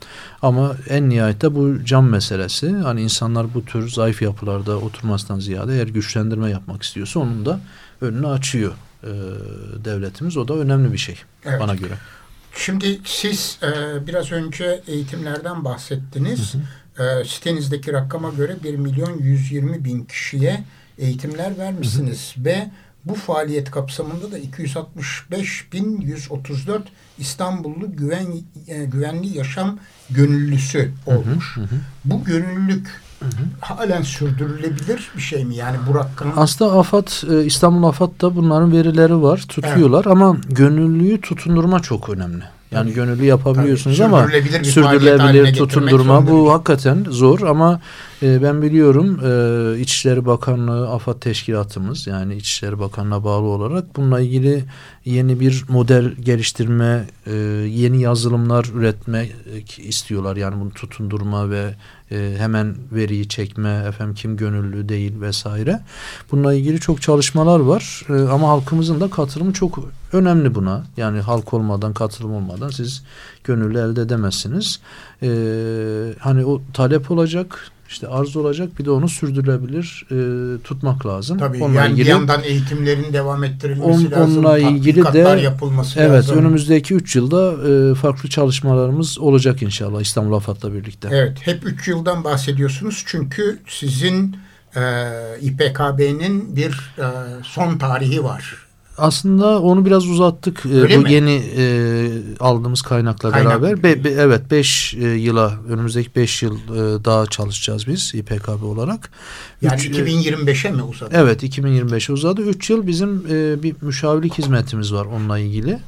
Speaker 2: Ama en nihayette bu cam meselesi. Hani insanlar bu tür zayıf yapılarda oturmasından ziyade eğer güçlendirme yapmak istiyorsa onun da önünü açıyor e, devletimiz. O da önemli bir şey evet. bana göre.
Speaker 1: Şimdi siz e, biraz önce eğitimlerden bahsettiniz. Hı hı. E, sitenizdeki rakama göre 1 milyon 120 bin kişiye eğitimler vermişsiniz hı hı. ve bu faaliyet kapsamında da 265.134 İstanbullu güven e, güvenli yaşam gönüllüsü olmuş. Hı hı hı. Bu gönüllülük hı hı. halen sürdürülebilir bir şey mi? Yani bu rakamın...
Speaker 2: Aslında AFAD, e, İstanbul AFAD da bunların verileri var. Tutuyorlar evet. ama gönüllüyü tutundurma çok önemli. Yani gönüllü yapabiliyorsunuz Tabii, ama sürdürülebilir, sürdürülebilir tutundurma bu hakikaten zor ama e, ben biliyorum e, İçişleri Bakanlığı AFAD Teşkilatımız yani İçişleri Bakanlığı'na bağlı olarak bununla ilgili yeni bir model geliştirme, e, yeni yazılımlar üretme istiyorlar. Yani bunu tutundurma ve e, hemen veriyi çekme, efendim kim gönüllü değil vesaire. Bununla ilgili çok çalışmalar var e, ama halkımızın da katılımı çok önemli buna. Yani halk olmadan, katılım olmadan siz gönüllü elde edemezsiniz. Hani o talep olacak, işte arz olacak bir de onu sürdürülebilir e, tutmak lazım.
Speaker 1: Tabii onunla yani ilgili, bir yandan eğitimlerin devam ettirilmesi
Speaker 2: on, lazım. Onunla ilgili de yapılması evet, lazım. önümüzdeki üç yılda e, farklı çalışmalarımız olacak inşallah İstanbul Afat'la birlikte.
Speaker 1: Evet hep üç yıldan bahsediyorsunuz çünkü sizin e, İPKB'nin bir e, son tarihi var.
Speaker 2: Aslında onu biraz uzattık e, Öyle bu mi? yeni e, aldığımız kaynakla Kaynak. beraber. Be, be, evet 5 e, yıla önümüzdeki 5 yıl e, daha çalışacağız biz İPKB olarak.
Speaker 1: Yani 2025'e mi uzadı?
Speaker 2: Evet 2025'e uzadı. 3 yıl bizim e, bir müşavirlik hizmetimiz var onunla ilgili.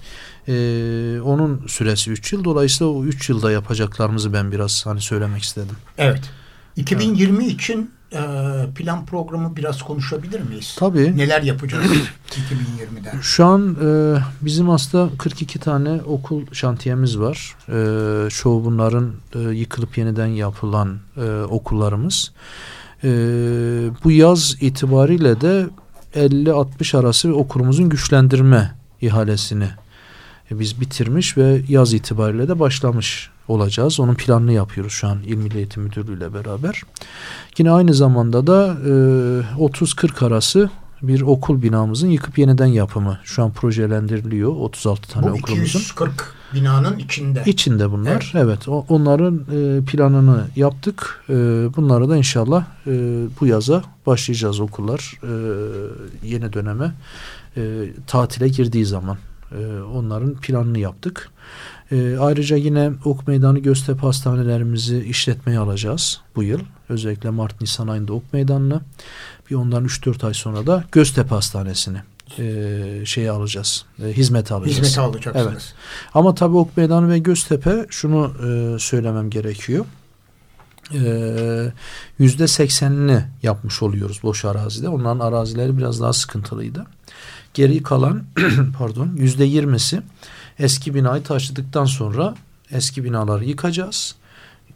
Speaker 2: E, onun süresi 3 yıl. Dolayısıyla o 3 yılda yapacaklarımızı ben biraz hani söylemek istedim.
Speaker 1: Evet. 2020 evet. için plan programı biraz konuşabilir miyiz?
Speaker 2: Tabii.
Speaker 1: Neler yapacağız (clears throat) 2020'den?
Speaker 2: Şu an e, bizim aslında 42 tane okul şantiyemiz var. E, çoğu bunların e, yıkılıp yeniden yapılan e, okullarımız. E, bu yaz itibariyle de 50-60 arası okulumuzun güçlendirme ihalesini e, biz bitirmiş ve yaz itibariyle de başlamış olacağız. Onun planını yapıyoruz şu an İl Milli Eğitim Müdürlüğü ile beraber. Yine aynı zamanda da e, 30-40 arası bir okul binamızın yıkıp yeniden yapımı şu an projelendiriliyor 36 tane Bu okulumuzun.
Speaker 1: 240 binanın içinde.
Speaker 2: İçinde bunlar. Evet. evet o, onların e, planını yaptık. E, bunları da inşallah e, bu yaza başlayacağız okullar e, yeni döneme e, tatile girdiği zaman. E, onların planını yaptık. E, ayrıca yine Ok Meydanı Göztepe hastanelerimizi işletmeye alacağız bu yıl. Özellikle Mart-Nisan ayında Ok Meydanı'nı. Bir ondan 3-4 ay sonra da Göztepe Hastanesi'ni e, şeye alacağız. E, hizmete alacağız.
Speaker 1: Hizmete alacaksınız.
Speaker 2: Evet. Ama tabii Ok Meydanı ve Göztepe şunu e, söylemem gerekiyor. Yüzde seksenini yapmış oluyoruz boş arazide. Onların arazileri biraz daha sıkıntılıydı. Geri kalan (clears throat) pardon yüzde yirmisi eski binayı taşıdıktan sonra eski binaları yıkacağız.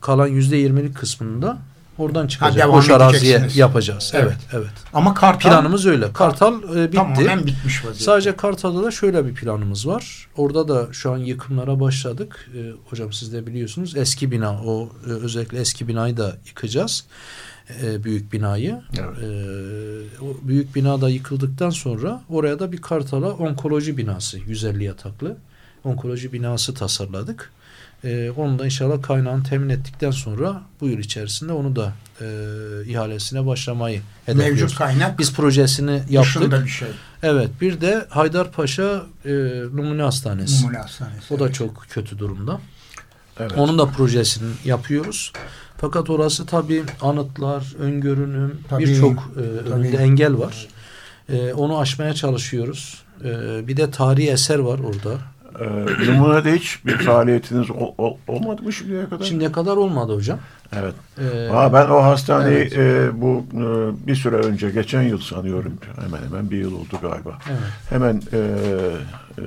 Speaker 2: Kalan yüzde yirmilik kısmında oradan çıkacak. Boş araziye yapacağız. Evet. evet, evet.
Speaker 1: Ama Kartal
Speaker 2: planımız öyle. Kartal e, bitti.
Speaker 1: Tamamen bitmiş
Speaker 2: vaziyette. Sadece Kartal'da da şöyle bir planımız var. Orada da şu an yıkımlara başladık. E, hocam siz de biliyorsunuz eski bina o e, özellikle eski binayı da yıkacağız e, büyük binayı. Evet. E, o büyük bina da yıkıldıktan sonra oraya da bir Kartal'a onkoloji binası 150 yataklı. Onkoloji binası tasarladık. E, onu da inşallah kaynağını temin ettikten sonra bu yıl içerisinde onu da e, ihalesine başlamayı hedefliyoruz.
Speaker 1: Mevcut kaynak
Speaker 2: Biz projesini yaptık.
Speaker 1: bir şey.
Speaker 2: Evet bir de Haydarpaşa e, Numune Hastanesi.
Speaker 1: Numune Hastanesi.
Speaker 2: O da
Speaker 1: evet.
Speaker 2: çok kötü durumda.
Speaker 3: Evet.
Speaker 2: Onun da projesini yapıyoruz. Fakat orası tabii anıtlar, öngörünüm,
Speaker 1: Tabii,
Speaker 2: birçok e, önünde engel var. E, onu aşmaya çalışıyoruz. E, bir de tarihi eser var orada.
Speaker 3: Ee, numunede hiç bir faaliyetiniz ol, ol, olmadı mı şimdiye kadar?
Speaker 2: Şimdiye kadar olmadı hocam.
Speaker 3: evet.
Speaker 2: E,
Speaker 3: Aa, ben o hastaneyi
Speaker 2: evet.
Speaker 3: e, bu e, bir süre önce geçen yıl sanıyorum hemen hemen bir yıl oldu galiba.
Speaker 2: evet,
Speaker 3: Hemen e, e,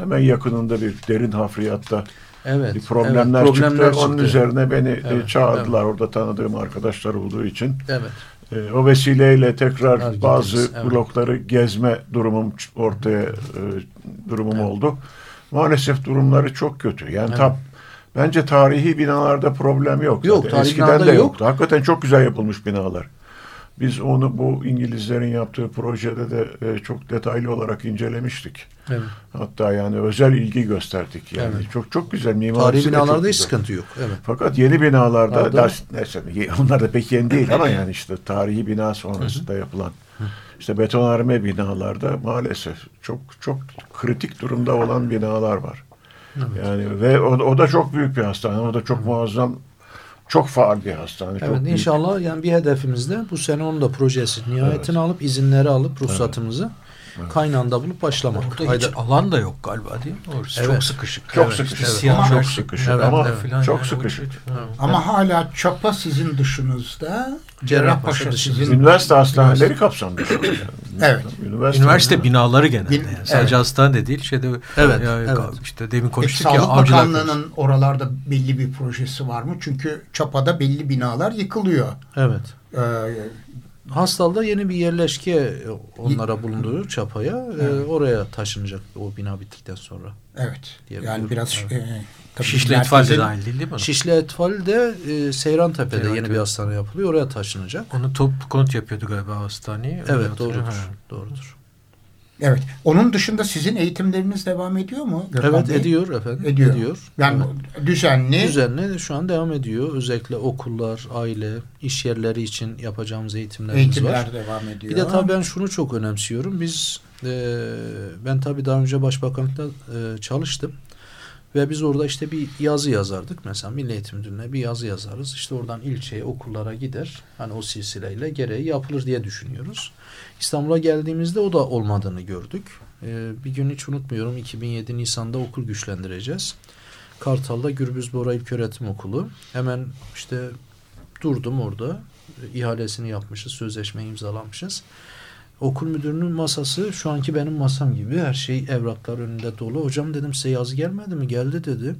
Speaker 3: hemen yakınında bir derin hafriyatta
Speaker 2: evet,
Speaker 3: bir problemler,
Speaker 2: evet,
Speaker 3: çıktı. Onun üzerine beni e,
Speaker 2: Evet,
Speaker 3: çağırdılar orada tanıdığım arkadaşlar olduğu için.
Speaker 2: Evet.
Speaker 3: E, o vesileyle tekrar
Speaker 2: Ha,
Speaker 3: bazı
Speaker 2: gittiniz, evet.
Speaker 3: blokları gezme durumum ortaya e, durumum
Speaker 2: Evet.
Speaker 3: oldu. Maalesef durumları çok kötü. Yani
Speaker 2: Evet.
Speaker 3: tam bence tarihi binalarda problem yok.
Speaker 2: Yok,
Speaker 3: zaten. Eskiden de
Speaker 2: yok.
Speaker 3: yoktu. Hakikaten çok güzel yapılmış binalar. Biz onu bu İngilizlerin yaptığı projede de e, çok detaylı olarak incelemiştik.
Speaker 2: evet.
Speaker 3: Hatta yani özel ilgi gösterdik. Yani
Speaker 2: Evet.
Speaker 3: çok çok güzel mimarisi
Speaker 2: Tarihi binalarda hiç sıkıntı yok. Evet.
Speaker 3: Fakat yeni binalarda
Speaker 2: Nerede?
Speaker 3: ders, neyse, onlar da pek yeni değil ama yani işte tarihi bina sonrasında yapılan işte betonarme binalarda maalesef çok çok kritik durumda olan binalar var. Yani ve o, o da çok büyük bir hastane. O da çok muazzam çok faal bir hastane. çok
Speaker 2: Evet
Speaker 3: büyük.
Speaker 2: inşallah yani bir hedefimiz de bu sene onun da projesi nihayetini alıp izinleri alıp ruhsatımızı kaynağında bulup başlamak.
Speaker 4: Orada hiç
Speaker 2: Hayda-
Speaker 4: alan da yok galiba değil mi? Orası
Speaker 2: Evet.
Speaker 4: çok sıkışık.
Speaker 3: Çok
Speaker 4: Evet,
Speaker 3: sıkışık.
Speaker 4: siyah
Speaker 3: Çok sıkışık
Speaker 2: Evet,
Speaker 3: ama
Speaker 2: evet.
Speaker 3: Çok
Speaker 4: yani
Speaker 3: sıkışık.
Speaker 4: şey-
Speaker 1: Ama hala çapa sizin dışınızda,
Speaker 2: Cerrahpaşa
Speaker 1: sizin
Speaker 3: Üniversite hastaneleri kapsamda.
Speaker 1: Evet.
Speaker 3: Üniversite,
Speaker 4: Üniversite binaları genelde.
Speaker 1: Bin-
Speaker 4: yani. Sadece
Speaker 1: evet.
Speaker 4: hastane de değil. Şeyde
Speaker 2: Evet,
Speaker 4: ya,
Speaker 2: evet.
Speaker 4: işte demin
Speaker 1: Peki
Speaker 4: konuştuk ya
Speaker 1: Sağlık Bakanlığı'nın oralarda belli bir projesi var mı? Çünkü çapada belli binalar yıkılıyor.
Speaker 2: Evet.
Speaker 1: Ee,
Speaker 2: Hastal'da yeni bir yerleşke onlara bulunduğu çapaya e,
Speaker 1: Evet.
Speaker 2: oraya taşınacak o bina bittikten sonra.
Speaker 1: evet.
Speaker 2: Diye
Speaker 1: Yani biraz
Speaker 2: Evet.
Speaker 1: e, tabii
Speaker 4: Şişli İtfal de dahil değil değil mi?
Speaker 2: Şişli Etfal'de e, Seyrantepe'de yeni
Speaker 4: Seyrantepe.
Speaker 2: bir hastane yapılıyor. Oraya taşınacak.
Speaker 4: Onu top konut yapıyordu galiba hastaneyi. Öyle
Speaker 2: Evet doğrudur.
Speaker 4: Ha.
Speaker 2: Doğrudur.
Speaker 1: Evet. Onun dışında sizin eğitimleriniz devam ediyor mu? Gökhan
Speaker 2: Evet
Speaker 1: Bey?
Speaker 2: ediyor efendim.
Speaker 1: Ediyor. Yani
Speaker 2: Evet.
Speaker 1: düzenli.
Speaker 2: Düzenli şu an devam ediyor. Özellikle okullar, aile, iş yerleri için yapacağımız eğitimlerimiz
Speaker 1: Eğitimler
Speaker 2: var.
Speaker 1: devam ediyor.
Speaker 2: Bir de tabii ben şunu çok önemsiyorum. Biz e, ben tabii daha önce başbakanlıkta e, çalıştım. Ve biz orada işte bir yazı yazardık. Mesela Milli Eğitim Müdürlüğü'ne bir yazı yazarız. İşte oradan ilçeye, okullara gider. Hani o silsileyle gereği yapılır diye düşünüyoruz. İstanbul'a geldiğimizde o da olmadığını gördük. E, bir gün hiç unutmuyorum 2007 Nisan'da okul güçlendireceğiz. Kartal'da Gürbüz Bora İlköğretim Okulu. Hemen işte durdum orada. İhalesini yapmışız, sözleşme imzalamışız. Okul müdürünün masası şu anki benim masam gibi. Her şey evraklar önünde dolu. Hocam dedim size yazı gelmedi mi? Geldi dedi.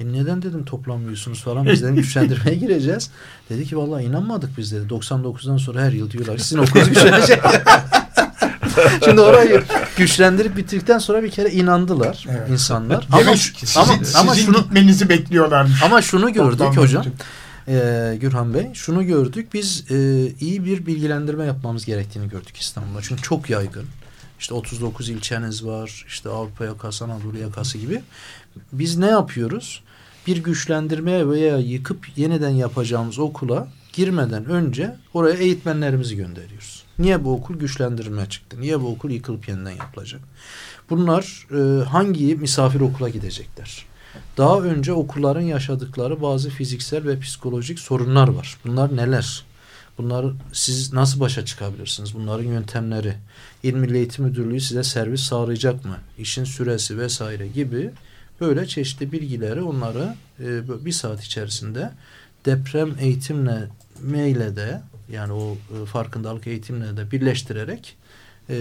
Speaker 2: E neden dedim toplamıyorsunuz falan. Biz dedim (laughs) güçlendirmeye gireceğiz. Dedi ki vallahi inanmadık biz dedi. 99'dan sonra her yıl diyorlar sizin okulunuz güçlenecek. (laughs) (laughs) Şimdi orayı güçlendirip bitirdikten sonra bir kere inandılar
Speaker 1: Evet.
Speaker 2: insanlar.
Speaker 1: Demek
Speaker 2: ama
Speaker 1: sizin,
Speaker 2: ama, ama
Speaker 1: sizin
Speaker 2: şunu
Speaker 1: gitmenizi bekliyorlarmış.
Speaker 2: ama şunu gördük hocam.
Speaker 1: bütün-
Speaker 2: Ee, Gürhan Bey şunu gördük. Biz e, iyi bir bilgilendirme yapmamız gerektiğini gördük İstanbul'da. Çünkü çok yaygın. İşte 39 ilçeniz var işte Avrupa yakası Anadolu yakası gibi. Biz ne yapıyoruz? Bir güçlendirmeye veya yıkıp yeniden yapacağımız okula girmeden önce oraya eğitmenlerimizi gönderiyoruz. Niye bu okul güçlendirmeye çıktı? Niye bu okul yıkılıp yeniden yapılacak? Bunlar e, hangi misafir okula gidecekler daha önce okulların yaşadıkları bazı fiziksel ve psikolojik sorunlar var. Bunlar neler? Bunları siz nasıl başa çıkabilirsiniz? Bunların yöntemleri. İl Milli Eğitim Müdürlüğü size servis sağlayacak mı? İşin süresi vesaire gibi böyle çeşitli bilgileri onları e, bir saat içerisinde deprem eğitimle meyle de yani o e, farkındalık eğitimle de birleştirerek e,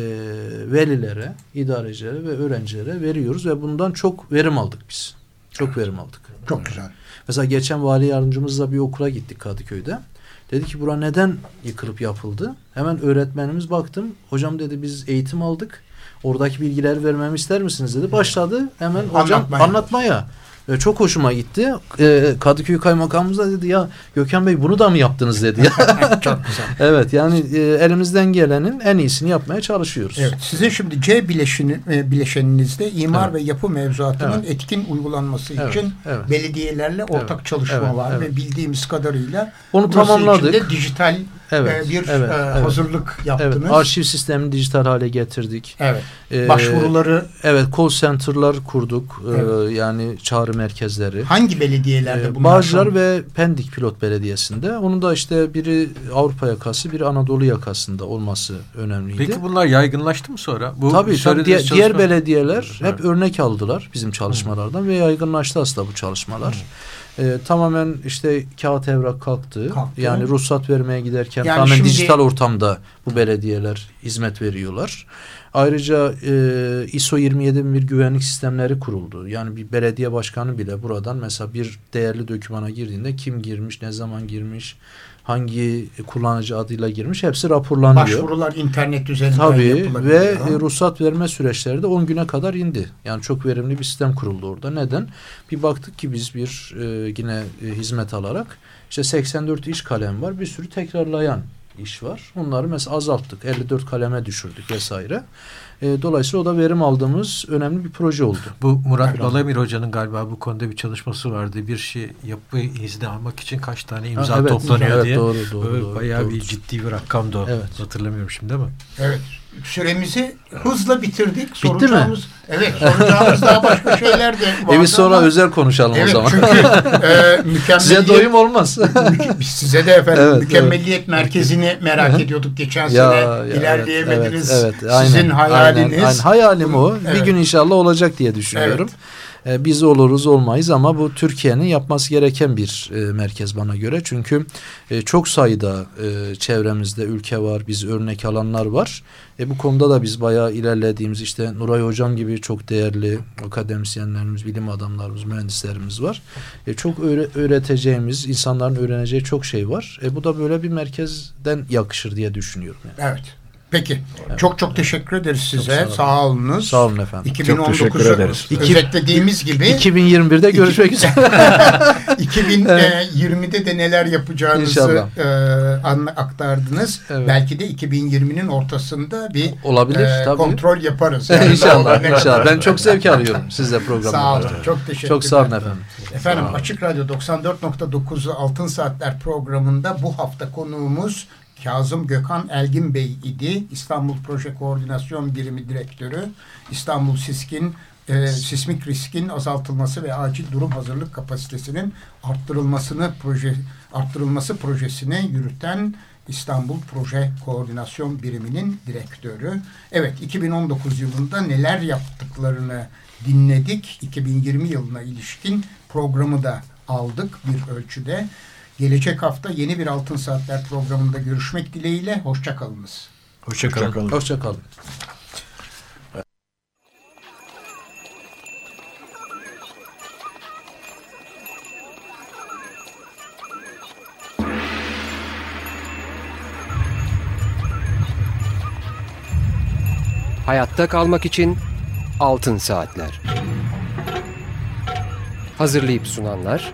Speaker 2: velilere, idarecilere ve öğrencilere veriyoruz ve bundan çok verim aldık biz. Çok verim aldık.
Speaker 1: Çok güzel.
Speaker 2: Mesela geçen vali yardımcımızla bir okula gittik Kadıköy'de. Dedi ki bura neden yıkılıp yapıldı? Hemen öğretmenimiz baktım. Hocam dedi biz eğitim aldık. Oradaki bilgileri vermemi ister misiniz dedi. Başladı hemen hocam
Speaker 1: Anlatmaya.
Speaker 2: anlatmaya. Ve çok hoşuma gitti. E, Kadıköy Kaymakamımız da dedi ya Gökhan Bey bunu da mı yaptınız dedi. (laughs) (laughs)
Speaker 1: çok güzel.
Speaker 2: evet yani e, elimizden gelenin en iyisini yapmaya çalışıyoruz.
Speaker 1: Evet, sizin şimdi C bileşeni, e, bileşeninizde imar evet. ve yapı mevzuatının evet. etkin uygulanması evet. için evet. belediyelerle ortak evet. çalışma evet. var evet. ve bildiğimiz kadarıyla
Speaker 2: onu tamamladık.
Speaker 1: dijital evet, e, bir evet, e, hazırlık yaptınız.
Speaker 2: Evet, arşiv sistemini dijital hale getirdik.
Speaker 1: Evet. Ee, Başvuruları
Speaker 2: Evet, call center'lar kurduk. Ee, evet. Ee, yani çağrı merkezleri.
Speaker 1: Hangi belediyelerde
Speaker 2: ee, bunlar? Bağcılar ve Pendik Pilot Belediyesi'nde. Onun da işte biri Avrupa yakası, biri Anadolu yakasında olması önemliydi.
Speaker 4: Peki bunlar yaygınlaştı mı sonra?
Speaker 2: Bu tabii tabii diğer, çalışma... diğer belediyeler evet. hep örnek aldılar bizim çalışmalardan Hı. ve yaygınlaştı aslında bu çalışmalar. Hı e, tamamen işte kağıt evrak kalktı. kalktı. Yani ruhsat vermeye giderken yani tamamen şimdi... dijital ortamda bu belediyeler hizmet veriyorlar. Ayrıca e, ISO 27001 güvenlik sistemleri kuruldu. Yani bir belediye başkanı bile buradan mesela bir değerli dokümana girdiğinde kim girmiş, ne zaman girmiş, hangi kullanıcı adıyla girmiş hepsi raporlanıyor.
Speaker 1: Başvurular internet üzerinden
Speaker 2: Tabii ve e, ruhsat verme süreçleri de 10 güne kadar indi. Yani çok verimli bir sistem kuruldu orada. Neden? Bir baktık ki biz bir e, yine e, hizmet alarak işte 84 iş kalem var. Bir sürü tekrarlayan iş var. Onları mesela azalttık. 54 kaleme düşürdük vesaire. E, dolayısıyla o da verim aldığımız önemli bir proje oldu.
Speaker 4: Bu Murat Balamir Hoca'nın galiba bu konuda bir çalışması vardı. Bir şey yapı izni almak için kaç tane imza ha, evet, toplanıyor evet, diye.
Speaker 2: Doğru, doğru, Böyle doğru,
Speaker 4: bayağı
Speaker 2: doğru.
Speaker 4: bir ciddi bir rakamdı o. Evet. Hatırlamıyorum şimdi ama.
Speaker 1: Evet süremizi hızla bitirdik.
Speaker 2: Bitti soracağımız, mi?
Speaker 1: Evet soracağımız daha başka şeyler de
Speaker 2: var. Evi sonra ama, özel konuşalım evet, o zaman.
Speaker 1: Çünkü e, mükemmelliyet...
Speaker 2: Size doyum olmaz.
Speaker 1: size de efendim evet, mükemmelliyet evet. merkezini merak ediyorduk geçen ya, sene. Ya, ilerleyemediniz. Evet, evet, aynen, Sizin hayaliniz. Aynen, aynen.
Speaker 2: Hayalim o. Evet. Bir gün inşallah olacak diye düşünüyorum. Evet. E, biz oluruz olmayız ama bu Türkiye'nin yapması gereken bir e, merkez bana göre. Çünkü e, çok sayıda e, çevremizde ülke var, biz örnek alanlar var. E, bu konuda da biz bayağı ilerlediğimiz işte Nuray Hocam gibi çok değerli akademisyenlerimiz, bilim adamlarımız, mühendislerimiz var. E, çok öğre öğreteceğimiz, insanların öğreneceği çok şey var. E, bu da böyle bir merkezden yakışır diye düşünüyorum.
Speaker 1: Yani. Evet. Peki. Evet. Çok çok teşekkür ederiz size. Çok sağ, sağ olunuz.
Speaker 2: Sağ olun efendim.
Speaker 1: 2019'u özetlediğimiz gibi
Speaker 2: 2021'de görüşmek üzere. (laughs)
Speaker 1: 2020'de de neler yapacağınızı e, aktardınız. Evet. Belki de 2020'nin ortasında bir
Speaker 2: olabilir e, tabii.
Speaker 1: kontrol yaparız. (laughs)
Speaker 2: Yani inşallah. inşallah. Ben çok zevk alıyorum sizle programda.
Speaker 1: Sağ olun. Çok teşekkür
Speaker 2: Çok sağ olun efendim.
Speaker 1: Efendim Açık Radyo 94.9'u Altın Saatler programında bu hafta konuğumuz Kazım Gökhan Elgin Bey idi. İstanbul Proje Koordinasyon Birimi Direktörü. İstanbul Siskin e, sismik riskin azaltılması ve acil durum hazırlık kapasitesinin arttırılmasını proje arttırılması projesine yürüten İstanbul Proje Koordinasyon Biriminin direktörü. Evet 2019 yılında neler yaptıklarını dinledik. 2020 yılına ilişkin programı da aldık bir ölçüde. Gelecek hafta yeni bir Altın Saatler programında görüşmek dileğiyle. Hoşçakalınız.
Speaker 2: Hoşçakalın. Hoşçakalın.
Speaker 7: Hayatta kalmak için Altın Saatler. Hazırlayıp sunanlar